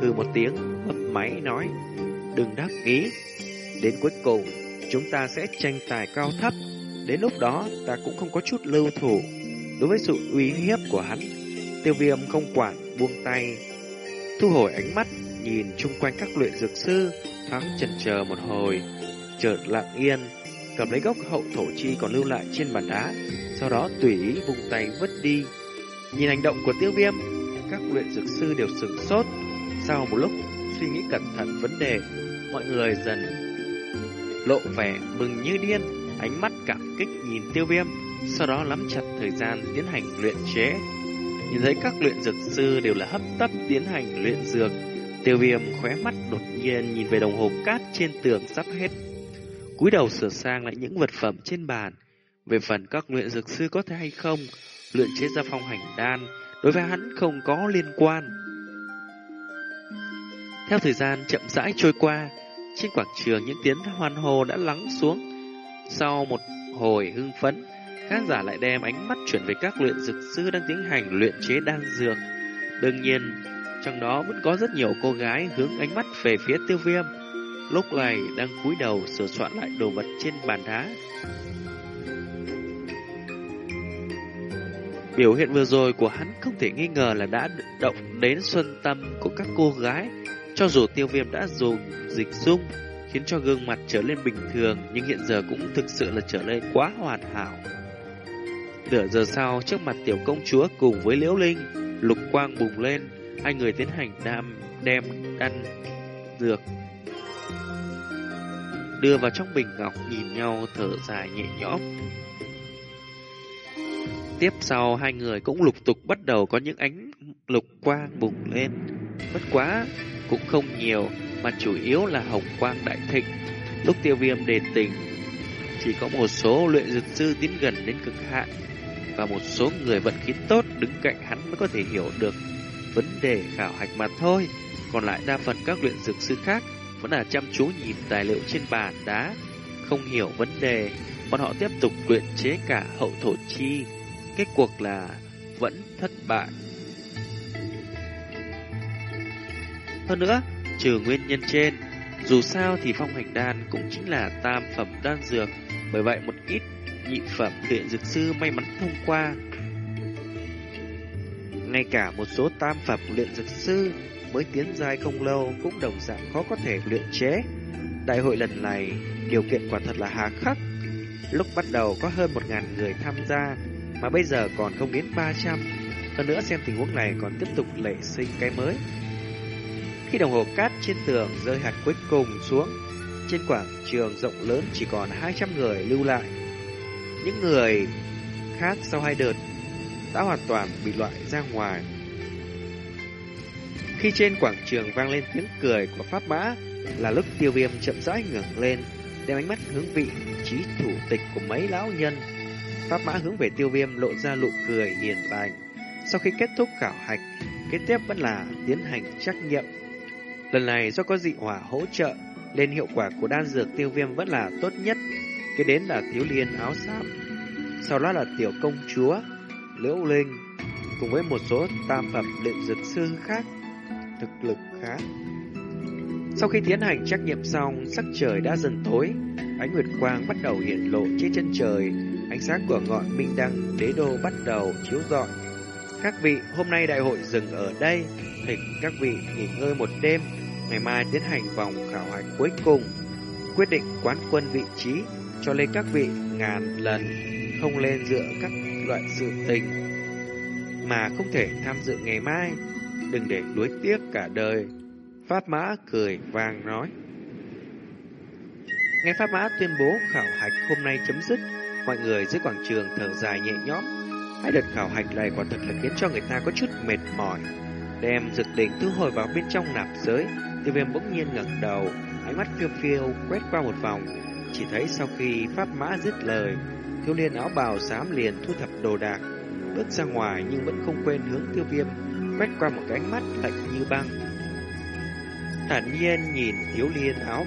hừ một tiếng, mấp máy nói, đừng đắc ý. Đến cuối cùng, chúng ta sẽ tranh tài cao thấp. Đến lúc đó, ta cũng không có chút lưu thủ. Đối với sự uy hiếp của hắn, tiêu viêm không quản, buông tay. Thu hồi ánh mắt, nhìn chung quanh các luyện dược sư, Thoáng chần chờ một hồi, chợt lặng yên, cầm lấy gốc hậu thổ chi còn lưu lại trên bàn đá, sau đó tùy ý vùng tay vứt đi. Nhìn hành động của tiêu viêm, các luyện dược sư đều sửng sốt. Sau một lúc suy nghĩ cẩn thận vấn đề, mọi người dần lộ vẻ mừng như điên, ánh mắt cảm kích nhìn tiêu viêm, sau đó nắm chặt thời gian tiến hành luyện chế. Nhìn thấy các luyện dược sư đều là hấp tấp tiến hành luyện dược, tiêu viêm khóe mắt đột nhiên nhìn về đồng hồ cát trên tường sắp hết. cúi đầu sửa sang lại những vật phẩm trên bàn. Về phần các luyện dược sư có thể hay không, luyện chế ra phong hành đan, đối với hắn không có liên quan. Theo thời gian chậm rãi trôi qua, trên quảng trường những tiếng hoan hô đã lắng xuống. Sau một hồi hưng phấn, khán giả lại đem ánh mắt chuyển về các luyện dược sư đang tiến hành luyện chế đan dược. Đương nhiên, trong đó vẫn có rất nhiều cô gái hướng ánh mắt về phía tiêu viêm. Lúc này đang cúi đầu sửa soạn lại đồ vật trên bàn đá. Biểu hiện vừa rồi của hắn không thể nghi ngờ là đã động đến xuân tâm của các cô gái. Cho dù tiêu viêm đã dùng dịch dung, khiến cho gương mặt trở lên bình thường, nhưng hiện giờ cũng thực sự là trở nên quá hoàn hảo. Nửa giờ sau, trước mặt tiểu công chúa cùng với Liễu Linh, lục quang bùng lên, hai người tiến hành đam đem đan dược đưa vào trong bình ngọc nhìn nhau thở dài nhẹ nhõm. Tiếp sau hai người cũng lục tục bắt đầu có những ánh lục quang bùng lên. Bất quá cũng không nhiều mà chủ yếu là hồng quang đại thịnh. Lúc tiêu viêm đề tình chỉ có một số luyện dược sư tiến gần đến cực hạn và một số người vận khí tốt đứng cạnh hắn mới có thể hiểu được vấn đề khảo hạch mà thôi. Còn lại đa phần các luyện dược sư khác vẫn là chăm chú nhìn tài liệu trên bàn đá, không hiểu vấn đề, bọn họ tiếp tục luyện chế cả hậu thổ chi. Kết cuộc là vẫn thất bại. Hơn nữa, trừ nguyên nhân trên, dù sao thì phong hành đan cũng chính là tam phẩm đan dược, bởi vậy một ít nhị phẩm luyện dược sư may mắn thông qua. Ngay cả một số tam phẩm luyện dược sư mới tiến giai không lâu cũng đồng dạng khó có thể luyện chế. Đại hội lần này, điều kiện quả thật là hà khắc. Lúc bắt đầu có hơn một ngàn người tham gia, mà bây giờ còn không đến 300. Hơn nữa xem tình huống này còn tiếp tục lệ sinh cái mới. Khi đồng hồ cát trên tường rơi hạt cuối cùng xuống, trên quảng trường rộng lớn chỉ còn 200 người lưu lại. Những người khác sau hai đợt đã hoàn toàn bị loại ra ngoài. Khi trên quảng trường vang lên tiếng cười của Pháp Mã là lúc tiêu viêm chậm rãi ngẩng lên, đem ánh mắt hướng vị trí thủ tịch của mấy lão nhân. Pháp Mã hướng về tiêu viêm lộ ra nụ cười hiền lành. Sau khi kết thúc khảo hạch, kế tiếp vẫn là tiến hành trắc nghiệm. Lần này do có dị hỏa hỗ trợ, nên hiệu quả của đan dược tiêu viêm vẫn là tốt nhất. Kế đến là thiếu liên áo xám, sau đó là tiểu công chúa, liễu linh, cùng với một số tam phẩm luyện dược sư khác thực lực khá. Sau khi tiến hành trắc nghiệm xong, sắc trời đã dần tối, ánh nguyệt quang bắt đầu hiện lộ trên chân trời, ánh sáng của ngọn minh đăng đế đô bắt đầu chiếu rọi. Các vị, hôm nay đại hội dừng ở đây, thỉnh các vị nghỉ ngơi một đêm, ngày mai tiến hành vòng khảo hạch cuối cùng, quyết định quán quân vị trí, cho lên các vị ngàn lần không lên dựa các loại sự tình mà không thể tham dự ngày mai đừng để đuối tiếc cả đời. Pháp Mã cười vang nói. Nghe Pháp Mã tuyên bố khảo hạch hôm nay chấm dứt, mọi người dưới quảng trường thở dài nhẹ nhõm. Hai đợt khảo hạch này quả thật là khiến cho người ta có chút mệt mỏi. Đem dược đỉnh thu hồi vào bên trong nạp giới, tiêu viêm bỗng nhiên ngẩng đầu, ánh mắt phiêu phiêu quét qua một vòng. Chỉ thấy sau khi Pháp Mã dứt lời, thiếu liên áo bào xám liền thu thập đồ đạc, bước ra ngoài nhưng vẫn không quên hướng tiêu viêm quét qua một cái ánh mắt lạnh như băng. Thản nhiên nhìn thiếu liên áo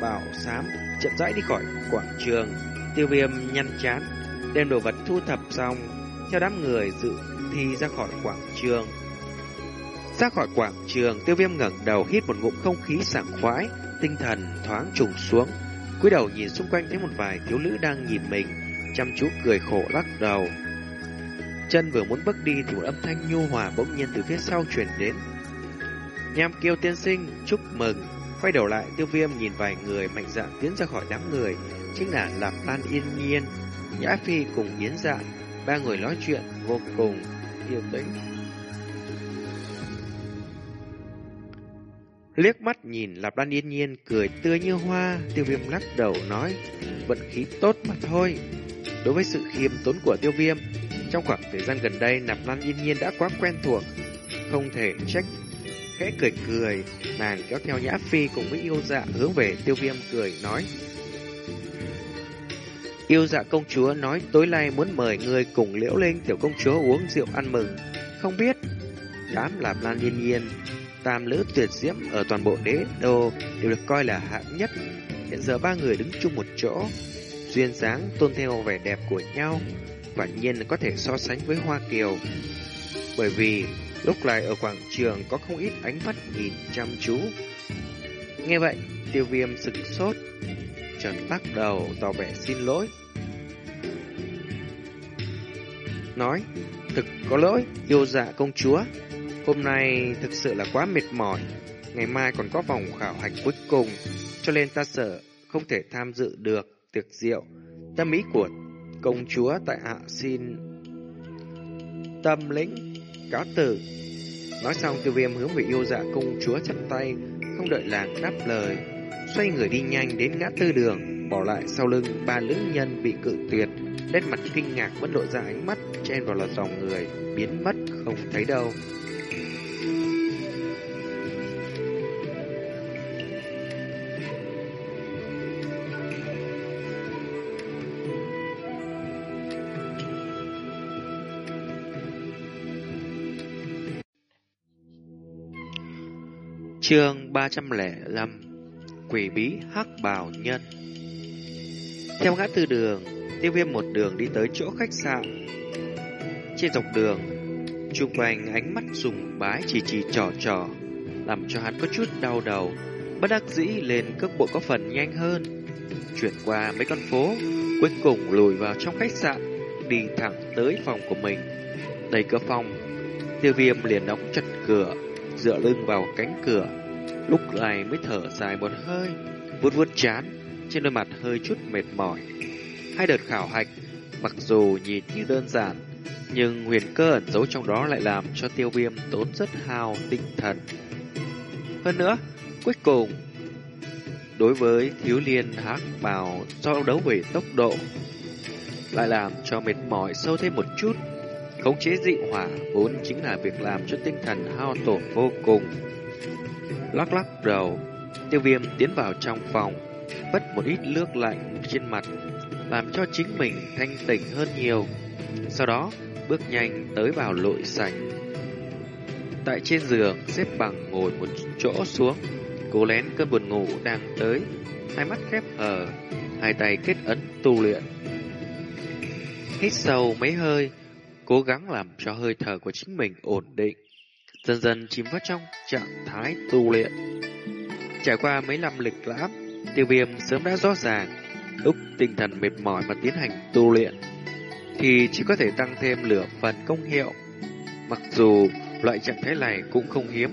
bào xám chậm rãi đi khỏi quảng trường, tiêu viêm nhăn chán, đem đồ vật thu thập xong, theo đám người dự thi ra khỏi quảng trường. Ra khỏi quảng trường, tiêu viêm ngẩng đầu hít một ngụm không khí sảng khoái, tinh thần thoáng trùng xuống. cúi đầu nhìn xung quanh thấy một vài thiếu nữ đang nhìn mình, chăm chú cười khổ lắc đầu. Chân vừa muốn bước đi thì một âm thanh nhu hòa bỗng nhiên từ phía sau truyền đến. Nham kêu tiên sinh, chúc mừng. Quay đầu lại, tiêu viêm nhìn vài người mạnh dạn tiến ra khỏi đám người. Chính là Lạp Lan Yên Nhiên, Nhã Phi cùng Yến Dạ. Ba người nói chuyện vô cùng yêu tĩnh. Liếc mắt nhìn Lạp Lan yên nhiên cười tươi như hoa, tiêu viêm lắc đầu nói, vận khí tốt mà thôi. Đối với sự khiêm tốn của tiêu viêm, trong khoảng thời gian gần đây Lạp Lan yên nhiên đã quá quen thuộc, không thể trách. Khẽ cười cười, nàng kéo theo Nhã Phi cùng với yêu dạ hướng về tiêu viêm cười nói. Yêu dạ công chúa nói tối nay muốn mời người cùng liễu linh tiểu công chúa uống rượu ăn mừng. Không biết, đám Lạp Lan yên nhiên tam lữ tuyệt diễm ở toàn bộ đế đô đều được coi là hạng nhất. Hiện giờ ba người đứng chung một chỗ, duyên dáng tôn theo vẻ đẹp của nhau, quả nhiên có thể so sánh với Hoa Kiều. Bởi vì lúc này ở quảng trường có không ít ánh mắt nhìn chăm chú. Nghe vậy, tiêu viêm sực sốt, trần lắc đầu tỏ vẻ xin lỗi. Nói, thực có lỗi, yêu dạ công chúa. Hôm nay thực sự là quá mệt mỏi, ngày mai còn có vòng khảo hạch cuối cùng, cho nên ta sợ không thể tham dự được tiệc rượu. Tâm ý của công chúa tại hạ xin tâm lĩnh cáo tử. Nói xong tiêu viêm hướng về yêu dạ công chúa chắp tay, không đợi làng đáp lời, xoay người đi nhanh đến ngã tư đường, bỏ lại sau lưng ba lữ nhân bị cự tuyệt, nét mặt kinh ngạc vẫn lộ ra ánh mắt chen vào là dòng người, biến mất không thấy đâu. Chương 305 Quỷ bí hắc bào nhân Theo ngã tư đường, tiêu viêm một đường đi tới chỗ khách sạn. Trên dọc đường, chung quanh ánh mắt sùng bái chỉ chỉ trò trò, làm cho hắn có chút đau đầu, bất đắc dĩ lên cước bộ có phần nhanh hơn. Chuyển qua mấy con phố, cuối cùng lùi vào trong khách sạn, đi thẳng tới phòng của mình. Đẩy cửa phòng, tiêu viêm liền đóng chặt cửa, dựa lưng vào cánh cửa, lúc này mới thở dài một hơi, vuốt vuốt chán, trên đôi mặt hơi chút mệt mỏi. Hai đợt khảo hạch, mặc dù nhìn như đơn giản, nhưng huyền cơ ẩn giấu trong đó lại làm cho tiêu viêm tốn rất hao tinh thần. Hơn nữa, cuối cùng, đối với thiếu liên hắc bào do đấu về tốc độ, lại làm cho mệt mỏi sâu thêm một chút. Khống chế dị hỏa vốn chính là việc làm cho tinh thần hao tổn vô cùng. Lắc lắc đầu, tiêu viêm tiến vào trong phòng, vất một ít nước lạnh trên mặt, làm cho chính mình thanh tỉnh hơn nhiều. Sau đó, bước nhanh tới vào lội sảnh. Tại trên giường, xếp bằng ngồi một chỗ xuống, cố lén cơn buồn ngủ đang tới, hai mắt khép hờ, hai tay kết ấn tu luyện. Hít sâu mấy hơi, cố gắng làm cho hơi thở của chính mình ổn định, dần dần chìm vào trong trạng thái tu luyện. Trải qua mấy năm lịch lãm, tiêu viêm sớm đã rõ ràng, lúc tinh thần mệt mỏi mà tiến hành tu luyện, thì chỉ có thể tăng thêm lửa phần công hiệu. Mặc dù loại trạng thái này cũng không hiếm,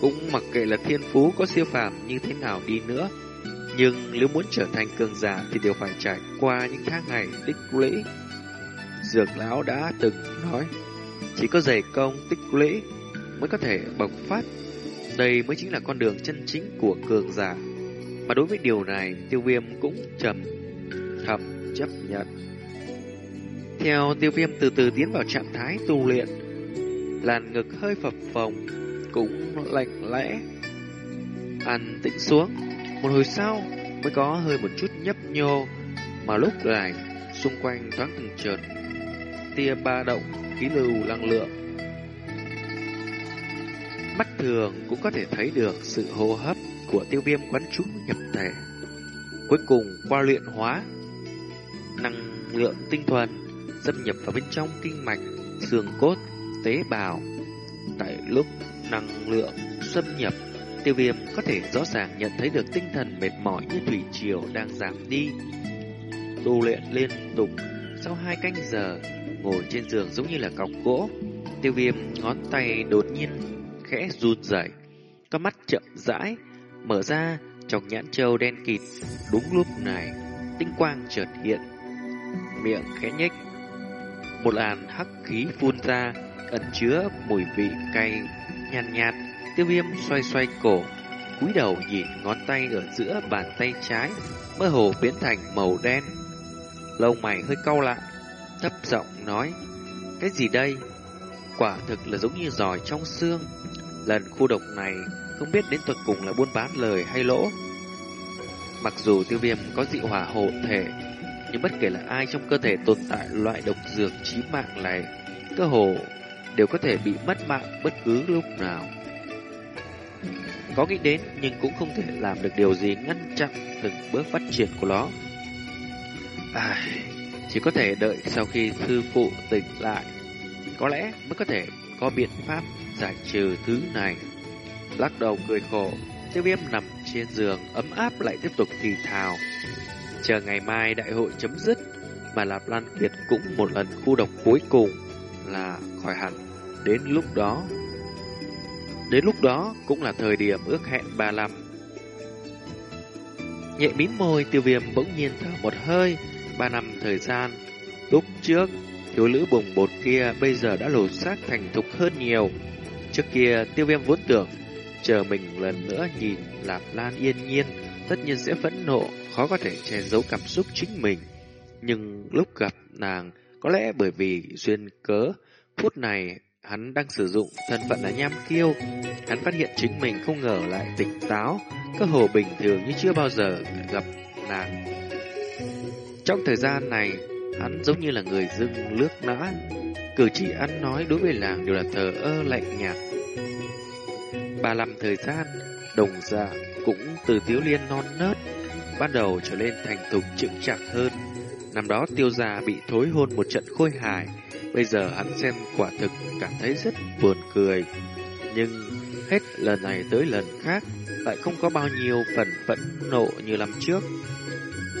cũng mặc kệ là thiên phú có siêu phàm như thế nào đi nữa, nhưng nếu muốn trở thành cường giả thì đều phải trải qua những tháng ngày tích lũy. Dược lão đã từng nói, chỉ có dày công tích lũy mới có thể bộc phát. Đây mới chính là con đường chân chính của cường giả. Mà đối với điều này, tiêu viêm cũng trầm thầm chấp nhận. Theo tiêu viêm từ từ tiến vào trạng thái tu luyện, làn ngực hơi phập phồng, cũng lạnh lẽ. Ăn tĩnh xuống, một hồi sau mới có hơi một chút nhấp nhô, mà lúc này xung quanh thoáng từng chợt tia ba động khí lưu năng lượng. Mắt thường cũng có thể thấy được sự hô hấp của tiêu viêm quán trú nhập thể. Cuối cùng qua luyện hóa, năng lượng tinh thuần xâm nhập vào bên trong kinh mạch, xương cốt, tế bào. Tại lúc năng lượng xâm nhập, tiêu viêm có thể rõ ràng nhận thấy được tinh thần mệt mỏi như thủy triều đang giảm đi. Tu luyện liên tục sau hai canh giờ, ngồi trên giường giống như là cọc gỗ. Tiêu viêm ngón tay đột nhiên khẽ run rẩy, con mắt chậm rãi, mở ra trong nhãn châu đen kịt. Đúng lúc này, tinh quang chợt hiện, miệng khẽ nhếch. Một làn hắc khí phun ra, ẩn chứa mùi vị cay nhàn nhạt, nhạt Tiêu viêm xoay xoay cổ, cúi đầu nhìn ngón tay ở giữa bàn tay trái, mơ hồ biến thành màu đen. Lông mày hơi cau lại, thấp giọng nói, cái gì đây? Quả thực là giống như giỏi trong xương. Lần khu độc này không biết đến tuật cùng là buôn bán lời hay lỗ. Mặc dù tiêu viêm có dị hỏa hộ thể, nhưng bất kể là ai trong cơ thể tồn tại loại độc dược chí mạng này, cơ hồ đều có thể bị mất mạng bất cứ lúc nào. Có nghĩ đến nhưng cũng không thể làm được điều gì ngăn chặn từng bước phát triển của nó. À, chỉ có thể đợi sau khi sư phụ tỉnh lại, có lẽ mới có thể có biện pháp giải trừ thứ này. Lắc đầu cười khổ, tiêu viêm nằm trên giường ấm áp lại tiếp tục thì thào. Chờ ngày mai đại hội chấm dứt, mà Lạp Lan Kiệt cũng một lần khu độc cuối cùng là khỏi hẳn. Đến lúc đó, đến lúc đó cũng là thời điểm ước hẹn 35. Nhẹ mím môi tiêu viêm bỗng nhiên thở một hơi, ba năm thời gian. Lúc trước, thiếu nữ bùng bột kia bây giờ đã lột xác thành thục hơn nhiều. Trước kia tiêu viêm vốn tưởng, chờ mình lần nữa nhìn Lạp Lan yên nhiên, tất nhiên sẽ phẫn nộ, khó có thể che giấu cảm xúc chính mình. Nhưng lúc gặp nàng, có lẽ bởi vì duyên cớ, phút này hắn đang sử dụng thân phận là nham kiêu. Hắn phát hiện chính mình không ngờ lại tỉnh táo, cơ hồ bình thường như chưa bao giờ gặp nàng. Trong thời gian này, hắn giống như là người dưng lướt nã, cử chỉ ăn nói đối với làng đều là thờ ơ lạnh nhạt. Ba năm thời gian, đồng dạng cũng từ thiếu liên non nớt, ban đầu trở lên thành thục chững chạc hơn. Năm đó tiêu gia bị thối hôn một trận khôi hài, bây giờ hắn xem quả thực cảm thấy rất buồn cười. Nhưng hết lần này tới lần khác, lại không có bao nhiêu phần phẫn nộ như năm trước.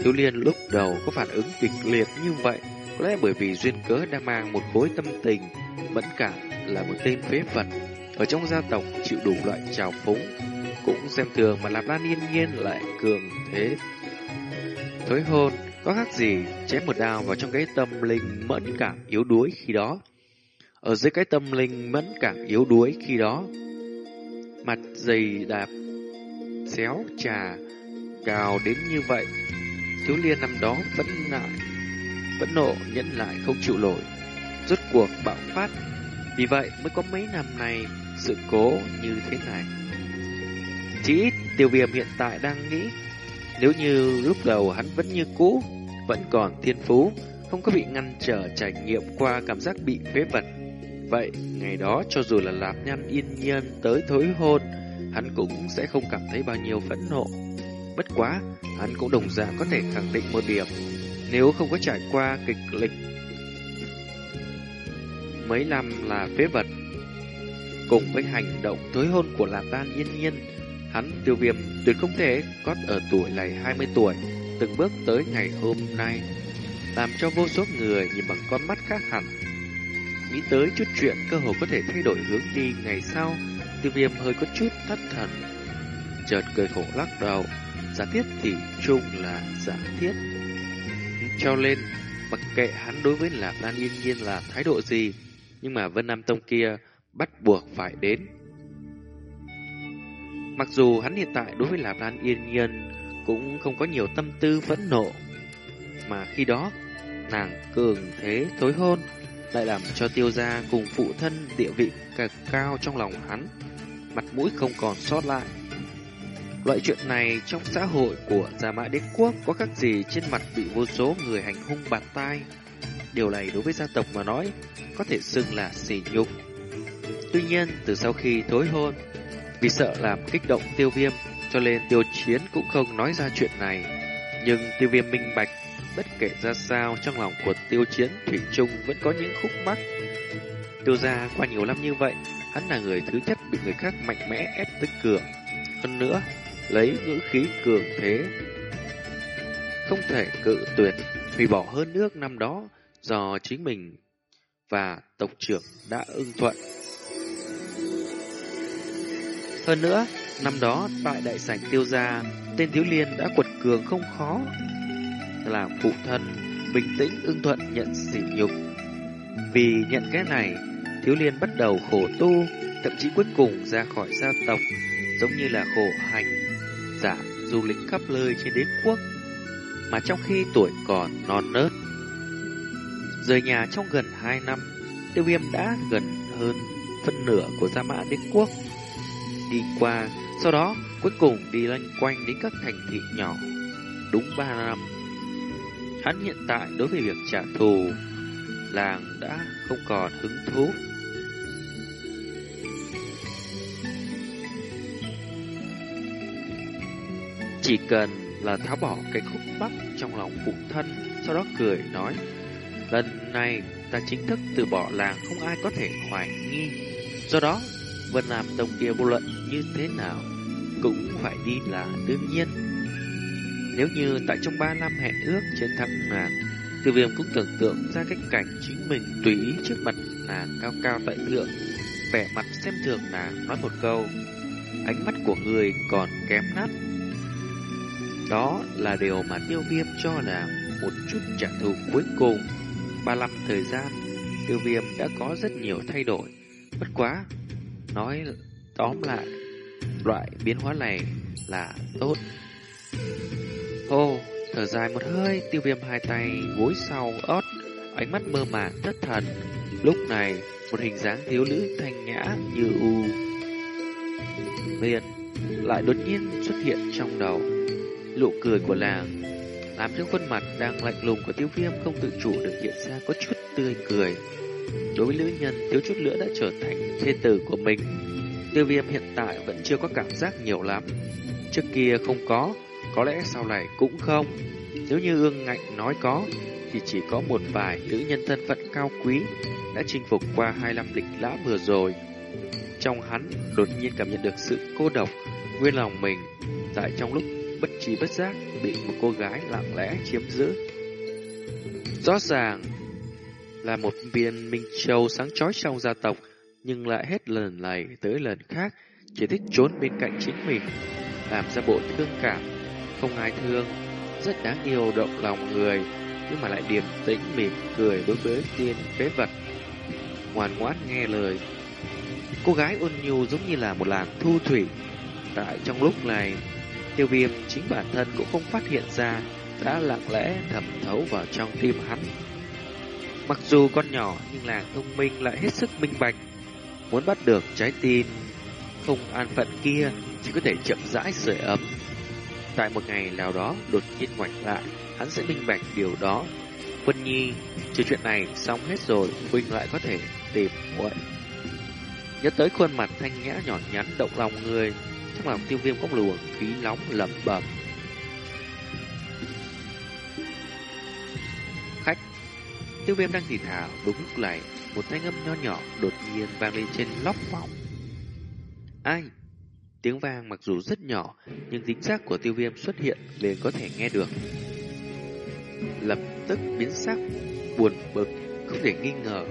Thiếu liên lúc đầu có phản ứng kịch liệt như vậy, có lẽ bởi vì duyên cớ đang mang một khối tâm tình, mẫn cảm là một tên phế vật. Ở trong gia tộc chịu đủ loại trào phúng, cũng xem thường mà làm Lan yên nhiên lại cường thế. Thối hôn, có khác gì chém một đao vào trong cái tâm linh mẫn cảm yếu đuối khi đó. Ở dưới cái tâm linh mẫn cảm yếu đuối khi đó, mặt dày đạp, xéo trà, cào đến như vậy. Thiếu liên năm đó vẫn lại, vẫn nộ nhẫn lại không chịu nổi, rốt cuộc bạo phát. Vì vậy mới có mấy năm này sự cố như thế này. Chỉ ít tiêu viêm hiện tại đang nghĩ nếu như lúc đầu hắn vẫn như cũ, vẫn còn thiên phú, không có bị ngăn trở trải nghiệm qua cảm giác bị phế vật. Vậy, ngày đó cho dù là lạp nhăn yên nhiên tới thối hôn, hắn cũng sẽ không cảm thấy bao nhiêu phẫn nộ. Bất quá, hắn cũng đồng dạng có thể khẳng định một điểm, nếu không có trải qua kịch lịch mấy năm là phế vật. Cùng với hành động thối hôn của Lạp Đan yên nhiên, hắn tiêu viêm tuyệt không thể có ở tuổi này 20 tuổi, từng bước tới ngày hôm nay, làm cho vô số người nhìn bằng con mắt khác hẳn. Nghĩ tới chút chuyện cơ hồ có thể thay đổi hướng đi ngày sau, tiêu viêm hơi có chút thất thần. Chợt cười khổ lắc đầu, giả thiết thì chung là giả thiết. Cho lên, mặc kệ hắn đối với Lạp Lan yên nhiên là thái độ gì, nhưng mà Vân Nam Tông kia bắt buộc phải đến. Mặc dù hắn hiện tại đối với Lạp Lan yên nhiên cũng không có nhiều tâm tư phẫn nộ, mà khi đó nàng cường thế thối hôn lại làm cho tiêu gia cùng phụ thân địa vị cực cao trong lòng hắn, mặt mũi không còn sót lại. Loại chuyện này trong xã hội của Gia Mã Đế Quốc có khác gì trên mặt bị vô số người hành hung bạt tai. Điều này đối với gia tộc mà nói có thể xưng là sỉ nhục. Tuy nhiên, từ sau khi thối hôn, vì sợ làm kích động tiêu viêm, cho nên tiêu chiến cũng không nói ra chuyện này. Nhưng tiêu viêm minh bạch, bất kể ra sao trong lòng của tiêu chiến Thủy chung vẫn có những khúc mắc. Tiêu ra qua nhiều năm như vậy, hắn là người thứ nhất bị người khác mạnh mẽ ép tới cửa. Hơn nữa, lấy ngữ khí cường thế, không thể cự tuyệt, hủy bỏ hơn nước năm đó do chính mình và tộc trưởng đã ưng thuận. Hơn nữa, năm đó tại đại sảnh tiêu gia, tên thiếu liên đã quật cường không khó. Là phụ thân, bình tĩnh ưng thuận nhận sỉ nhục. Vì nhận cái này, thiếu liên bắt đầu khổ tu, thậm chí cuối cùng ra khỏi gia tộc, giống như là khổ hành, giả du lịch khắp nơi trên đế quốc. Mà trong khi tuổi còn non nớt, rời nhà trong gần 2 năm, tiêu viêm đã gần hơn phân nửa của Gia Mã Đế Quốc. Đi qua, sau đó cuối cùng đi lanh quanh đến các thành thị nhỏ. Đúng 3 năm. Hắn hiện tại đối với việc trả thù, làng đã không còn hứng thú. Chỉ cần là tháo bỏ cái khúc mắc trong lòng phụ thân, sau đó cười nói, lần này ta chính thức từ bỏ làng không ai có thể hoài nghi. Do đó, Vân Nam Tông kia vô luận như thế nào cũng phải đi là đương nhiên. Nếu như tại trong ba năm hẹn ước chiến thắng nàng, tiêu viêm cũng tưởng tượng ra cái cảnh chính mình tùy ý trước mặt nàng cao cao tại thượng, vẻ mặt xem thường nàng nói một câu, ánh mắt của người còn kém nát. Đó là điều mà tiêu viêm cho là một chút trả thù cuối cùng. Ba năm thời gian, tiêu viêm đã có rất nhiều thay đổi. Bất quá, nói tóm lại, loại biến hóa này là tốt. Ô, thở dài một hơi, tiêu viêm hai tay gối sau ót, ánh mắt mơ màng thất thần. Lúc này, một hình dáng thiếu nữ thanh nhã như u. Liền, lại đột nhiên xuất hiện trong đầu. Nụ cười của làng làm cho khuôn mặt đang lạnh lùng của tiêu viêm không tự chủ được hiện ra có chút tươi cười. Đối với nữ nhân, thiếu chút nữa đã trở thành thê tử của mình. Tiêu viêm hiện tại vẫn chưa có cảm giác nhiều lắm. Trước kia không có, có lẽ sau này cũng không. Nếu như ương ngạnh nói có, thì chỉ có một vài nữ nhân thân phận cao quý đã chinh phục qua hai năm lịch lã vừa rồi. Trong hắn đột nhiên cảm nhận được sự cô độc, nguyên lòng mình tại trong lúc bất trí bất giác bị một cô gái lặng lẽ chiếm giữ. Rõ ràng là một viên minh châu sáng chói trong gia tộc, nhưng lại hết lần này tới lần khác chỉ thích trốn bên cạnh chính mình, làm ra bộ thương cảm, không ai thương, rất đáng yêu động lòng người, nhưng mà lại điềm tĩnh mỉm cười đối với tiên phế vật. Ngoan ngoãn nghe lời, cô gái ôn nhu giống như là một làn thu thủy. Tại trong lúc này, Tiêu viêm chính bản thân cũng không phát hiện ra đã lặng lẽ thẩm thấu vào trong tim hắn. Mặc dù con nhỏ nhưng là thông minh lại hết sức minh bạch. Muốn bắt được trái tim không an phận kia chỉ có thể chậm rãi sưởi ấm. Tại một ngày nào đó đột nhiên ngoảnh lại, hắn sẽ minh bạch điều đó. Quân Nhi, trừ chuyện này xong hết rồi, Huynh lại có thể tìm muội. Nhớ tới khuôn mặt thanh nhã nhỏ nhắn động lòng người, trong lòng tiêu viêm có một luồng khí nóng lẩm bẩm. Khách, Tiêu viêm đang thì thảo đúng lúc này, Một thanh âm nho nhỏ đột nhiên vang lên trên lóc phòng Ai? Tiếng vang mặc dù rất nhỏ, Nhưng tính xác của tiêu viêm xuất hiện liền có thể nghe được Lập tức biến sắc, Buồn bực, Không thể nghi ngờ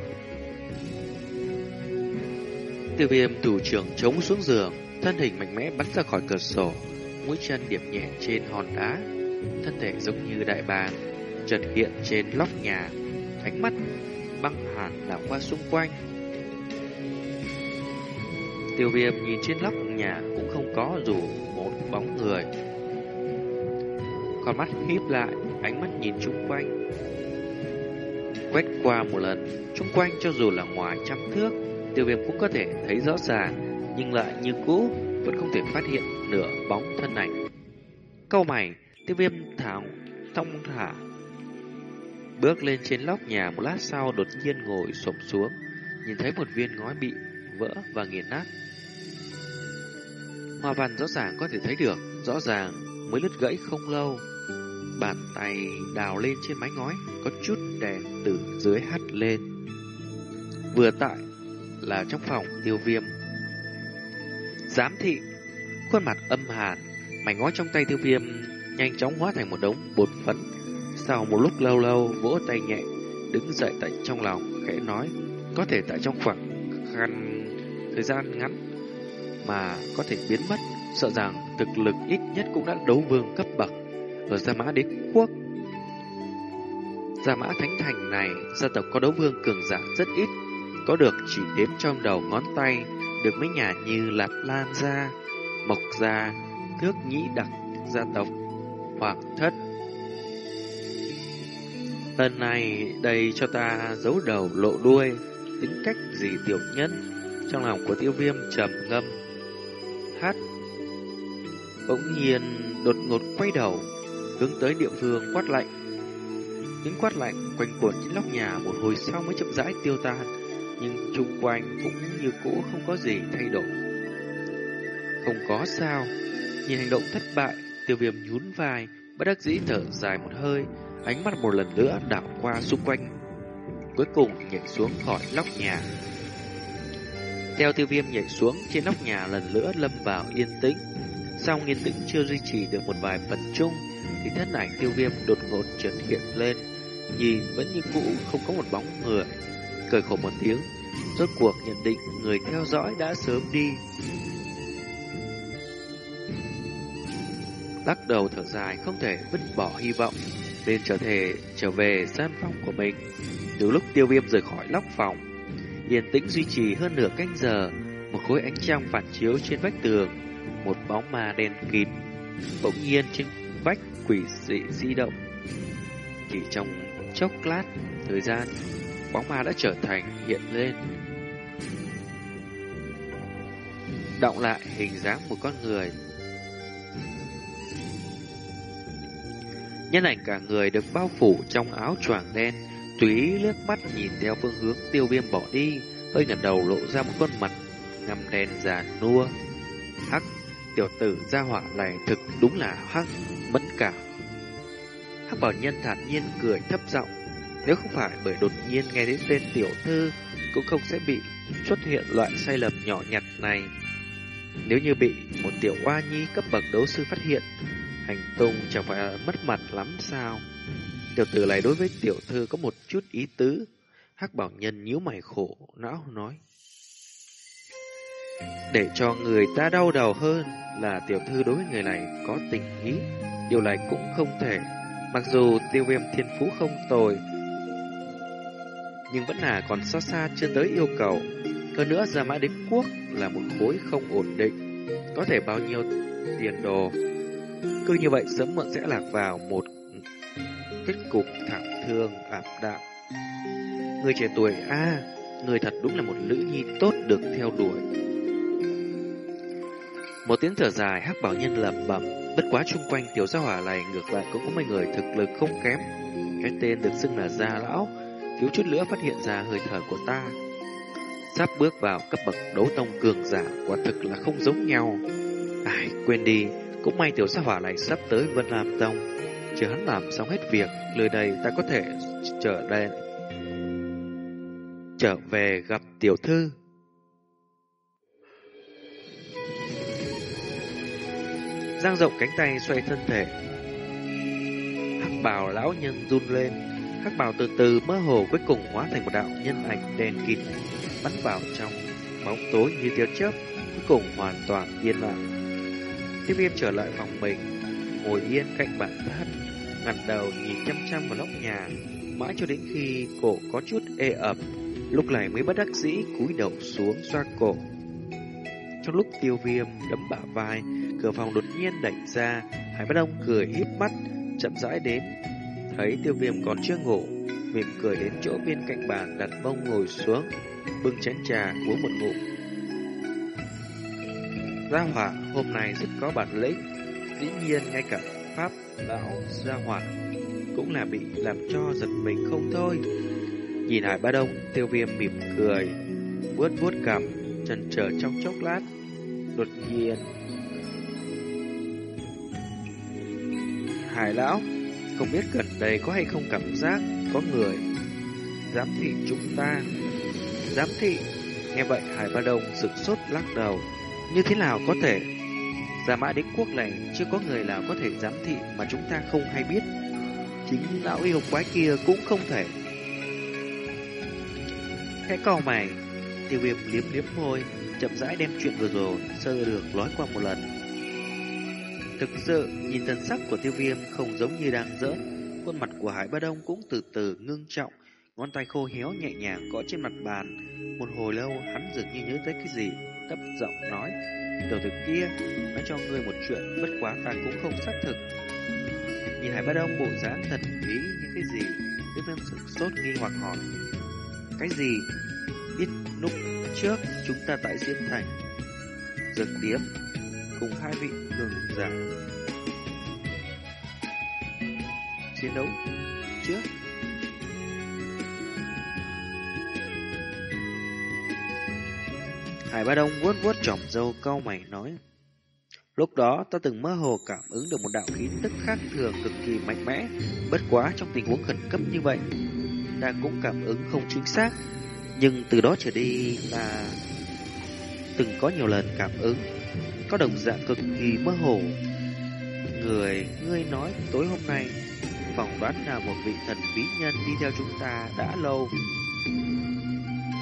Tiêu viêm thủ trưởng chống xuống giường Thân hình mạnh mẽ bắn ra khỏi cửa sổ, mũi chân điểm nhẹ trên hòn đá, thân thể giống như đại bàng, trật hiện trên lóc nhà, ánh mắt băng hàn đảo qua xung quanh. Tiêu viêm nhìn trên lóc nhà cũng không có dù một bóng người. Con mắt híp lại, ánh mắt nhìn chung quanh. Quét qua một lần, chung quanh cho dù là ngoài trăm thước, tiêu viêm cũng có thể thấy rõ ràng nhưng lại như cũ vẫn không thể phát hiện nửa bóng thân ảnh. Câu mày, tiêu viêm thảo thông thả bước lên trên lóc nhà một lát sau đột nhiên ngồi xổm xuống, nhìn thấy một viên ngói bị vỡ và nghiền nát. Hoa văn rõ ràng có thể thấy được, rõ ràng mới lứt gãy không lâu. Bàn tay đào lên trên mái ngói, có chút đèn từ dưới hắt lên. Vừa tại là trong phòng tiêu viêm Giám thị. Khuôn mặt âm hàn, Mảnh ngói trong tay tiêu viêm Nhanh chóng hóa thành một đống bột phấn. Sau một lúc lâu lâu, vỗ tay nhẹ, Đứng dậy tại trong lòng, khẽ nói, Có thể tại trong khoảng khăn, Thời gian ngắn Mà có thể biến mất, Sợ rằng thực lực ít nhất cũng đã đấu vương cấp bậc Ở Gia Mã Đế Quốc. Gia Mã Thánh Thành này, Gia tộc có đấu vương cường giả rất ít, Có được chỉ đếm trong đầu ngón tay được mấy nhà như Lạp Lan Gia, Mộc Gia, Thước Nhĩ Đặc gia tộc, Hoàng Thất. Lần này đây cho ta giấu đầu lộ đuôi, tính cách gì tiểu nhân, trong lòng của tiêu viêm trầm ngâm. Hát Bỗng nhiên đột ngột quay đầu Hướng tới địa phương quát lạnh Những quát lạnh quanh quẩn trên nóc nhà Một hồi sau mới chậm rãi tiêu tan nhưng chung quanh cũng như cũ Không có gì thay đổi. Không có sao, Nhìn hành động thất bại, Tiêu viêm nhún vai, Bất đắc dĩ thở dài một hơi, Ánh mắt một lần nữa đảo qua xung quanh. Cuối cùng nhảy xuống khỏi nóc nhà. Theo tiêu viêm nhảy xuống Trên nóc nhà lần nữa lâm vào yên tĩnh. Sau yên tĩnh chưa duy trì được một vài phần chung, Thì thân ảnh tiêu viêm đột ngột chợt hiện lên. Nhìn vẫn như cũ, không có một bóng người. Cười khổ một tiếng. Rốt cuộc nhận định người theo dõi đã sớm đi. Lắc đầu thở dài không thể vứt bỏ hy vọng Nên trở thể trở về gian phòng của mình. Từ lúc tiêu viêm rời khỏi lóc phòng Yên tĩnh duy trì hơn nửa canh giờ Một khối ánh trăng phản chiếu trên vách tường một bóng ma đen kịt bỗng nhiên trên vách quỷ dị di động. Chỉ trong chốc lát thời gian, bóng ma đã trở thành hiện lên. Động lại hình dáng một con người. Nhân ảnh cả người được bao phủ trong áo choàng đen, túy liếc mắt nhìn theo phương hướng tiêu viêm bỏ đi, hơi ngẩng đầu lộ ra một con mặt ngăm đen già nua. Hắc Tiểu tử gia hỏa này thực đúng là hắc mẫn cảm. Hắc bảo nhân thản nhiên cười thấp giọng. Nếu không phải bởi đột nhiên nghe đến tên tiểu thư, cũng không sẽ bị xuất hiện loại sai lầm nhỏ nhặt này. Nếu như bị một tiểu oa nhi cấp bậc đấu sư phát hiện, hành tung chẳng phải là mất mặt lắm sao? Tiểu tử này đối với tiểu thư có một chút ý tứ. Hắc bảo nhân nhíu mày khổ, não nói. Để cho người ta đau đầu hơn là tiểu thư đối với người này có tình ý. Điều này cũng không thể. Mặc dù tiêu viêm thiên phú không tồi, nhưng vẫn là còn xa xa chưa tới yêu cầu. Hơn nữa Gia Mã Đế Quốc là một khối không ổn định, có thể bao nhiêu tiền đồ. Cứ như vậy sớm muộn sẽ lạc vào một kết cục thảm thương ảm đạm. Người trẻ tuổi a, người thật đúng là một nữ nhi tốt được theo đuổi. Một tiếng thở dài hắc bảo nhân lẩm bẩm, bất quá chung quanh tiểu gia hỏa này ngược lại cũng có mấy người thực lực không kém. Cái tên được xưng là gia lão, thiếu chút nữa phát hiện ra hơi thở của ta. Sắp bước vào cấp bậc đấu tông cường giả, quả thực là không giống nhau. Ai, quên đi, cũng may tiểu gia hỏa này sắp tới Vân Lam Tông. Chờ hắn làm xong hết việc, lời đây ta có thể trở đây trở về gặp tiểu thư. giang rộng cánh tay xoay thân thể. Hắc bào lão nhân run lên, hắc bào từ từ mơ hồ cuối cùng hóa thành một đạo nhân ảnh đen kịt, bắn vào trong bóng tối như tia chớp, cuối cùng hoàn toàn yên lặng. Tiếp viêm trở lại phòng mình, ngồi yên cạnh bản thân, ngẩng đầu nhìn chăm chăm vào nóc nhà, mãi cho đến khi cổ có chút ê ẩm, lúc này mới bất đắc dĩ cúi đầu xuống xoa cổ. Trong lúc tiêu viêm đấm bả vai, cửa phòng đột nhiên đẩy ra, Hải Bất Đông cười híp mắt, chậm rãi đến. Thấy tiêu viêm còn chưa ngủ, mỉm cười đến chỗ bên cạnh bàn đặt bông ngồi xuống, bưng chén trà uống một ngụm. Gia hỏa hôm nay rất có bản lĩnh, dĩ nhiên ngay cả pháp lão gia hỏa cũng là bị làm cho giật mình không thôi. Nhìn Hải Ba Đông, tiêu viêm mỉm cười, vuốt vuốt cằm, chần chờ trong chốc lát, đột nhiên Hải lão, không biết gần đây có hay không cảm giác có người giám thị chúng ta. Giám thị, nghe vậy Hải Ba Đông sực sốt lắc đầu. Như thế nào có thể? Giả mã đế quốc này chưa có người nào có thể giám thị mà chúng ta không hay biết. Chính lão yêu quái kia cũng không thể. Khẽ cau mày, tiêu viêm liếm liếm môi, chậm rãi đem chuyện vừa rồi sơ được nói qua một lần. Thực sự, nhìn thần sắc của tiêu viêm không giống như đang giỡn, khuôn mặt của Hải Ba Đông cũng từ từ ngưng trọng, ngón tay khô héo nhẹ nhàng gõ trên mặt bàn. Một hồi lâu, hắn dường như nhớ tới cái gì, thấp giọng nói. đầu thực kia, nói cho ngươi một chuyện, bất quá ta cũng không xác thực. Nhìn Hải Bá Đông bộ dáng thần bí như cái gì, Tiêu viêm sửng sốt nghi hoặc hỏi. Cái gì? Biết lúc trước chúng ta tại Diêm Thành, dược điếm, cùng hai vị cường giả chiến đấu trước Hải Ba Đông vuốt vuốt trỏm dâu cau mày nói. Lúc đó ta từng mơ hồ cảm ứng được một đạo khí tức khác thường cực kỳ mạnh mẽ, bất quá trong tình huống khẩn cấp như vậy. Ta cũng cảm ứng không chính xác, nhưng từ đó trở đi ta từng có nhiều lần cảm ứng, có đồng dạng cực kỳ mơ hồ. Người, ngươi nói tối hôm nay, phỏng đoán là một vị thần bí nhân đi theo chúng ta đã lâu.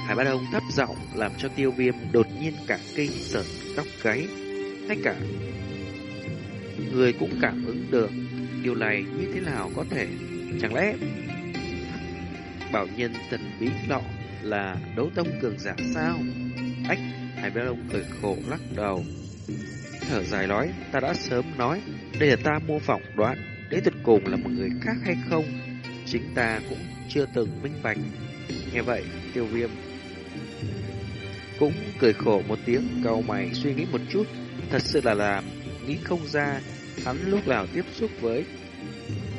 Hải Bá Đông thấp giọng làm cho tiêu viêm đột nhiên cả kinh sợn tóc gáy. Ngay cả người cũng cảm ứng được điều này như thế nào có thể. Chẳng lẽ bảo nhân thần bí nọ là đấu tông cường giả sao? Ách, Hải Bá Đông cười khổ lắc đầu. Thở dài nói, ta đã sớm nói, đây là ta mô phỏng đoán, đến tuyệt cùng là một người khác hay không, chính ta cũng chưa từng minh bạch. Nghe vậy, tiêu viêm cũng cười khổ một tiếng, cau mày suy nghĩ một chút, thật sự là làm, nghĩ không ra, hắn lúc nào tiếp xúc với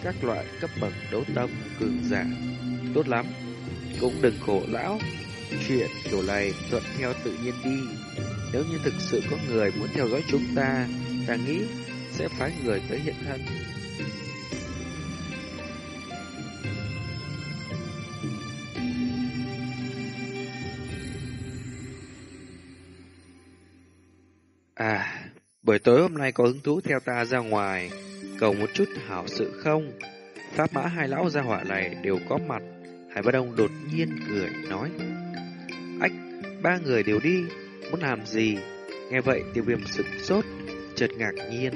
các loại cấp bậc đấu tâm cường giả. Tốt lắm, cũng đừng khổ lão, chuyện kiểu này thuận theo tự nhiên đi. Nếu như thực sự có người muốn theo dõi chúng ta, ta nghĩ sẽ phái người tới hiện thân. À, buổi tối hôm nay có hứng thú theo ta ra ngoài, cầu một chút hảo sự không? Pháp mã hai lão gia hỏa này đều có mặt. Hải Bá Đông đột nhiên cười, nói. Ách, ba người đều đi, muốn làm gì? Nghe vậy tiêu viêm sửng sốt, chợt ngạc nhiên.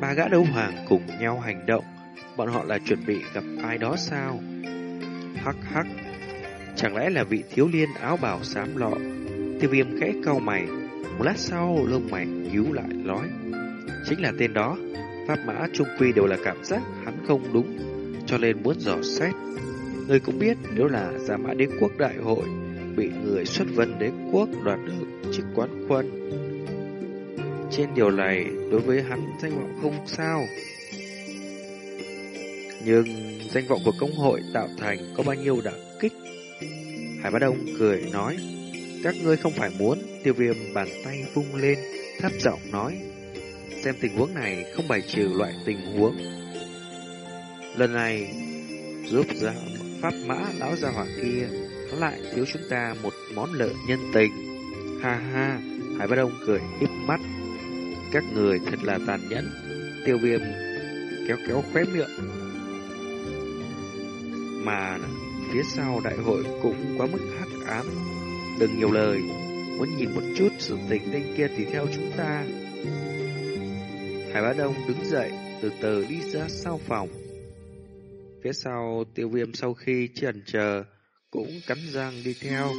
Ba gã đấu hoàng cùng nhau hành động, bọn họ là chuẩn bị gặp ai đó sao? Hắc hắc, chẳng lẽ là vị thiếu liên áo bào xám lọ? Tiêu viêm khẽ cau mày, một lát sau, lông mày nhíu lại nói. Chính là tên đó. Pháp mã trung quy đều là cảm giác hắn không đúng, cho nên muốn dò xét. Người cũng biết nếu là giả Mã Đế Quốc Đại hội bị người xuất vân đế quốc đoạt được chức quán quân. Trên điều này, đối với hắn danh vọng không sao. Nhưng danh vọng của công hội tạo thành có bao nhiêu đả kích? Hải Bá Đông cười nói, các ngươi không phải muốn tiêu viêm bàn tay vung lên, thấp giọng nói. Xem tình huống này không bài trừ loại tình huống. Lần này, giúp ra pháp mã lão gia hỏa kia, lại thiếu chúng ta một món lợi nhân tình. Ha ha, Hải Bá Đông cười híp mắt. Các người thật là tàn nhẫn. Tiêu viêm kéo kéo khóe miệng. Mà phía sau đại hội cũng quá mức hắc ám. Đừng nhiều lời, muốn nhìn một chút sự tình tên kia thì theo chúng ta. Hải Bá Đông đứng dậy, từ từ đi ra sau phòng. Phía sau tiêu viêm sau khi chần chờ cũng cắn răng đi theo,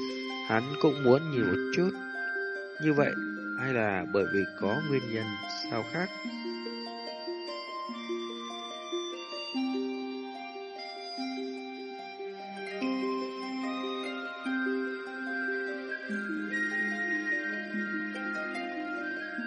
hắn cũng muốn nhìn một chút. Như vậy, hay là bởi vì có nguyên nhân sao khác?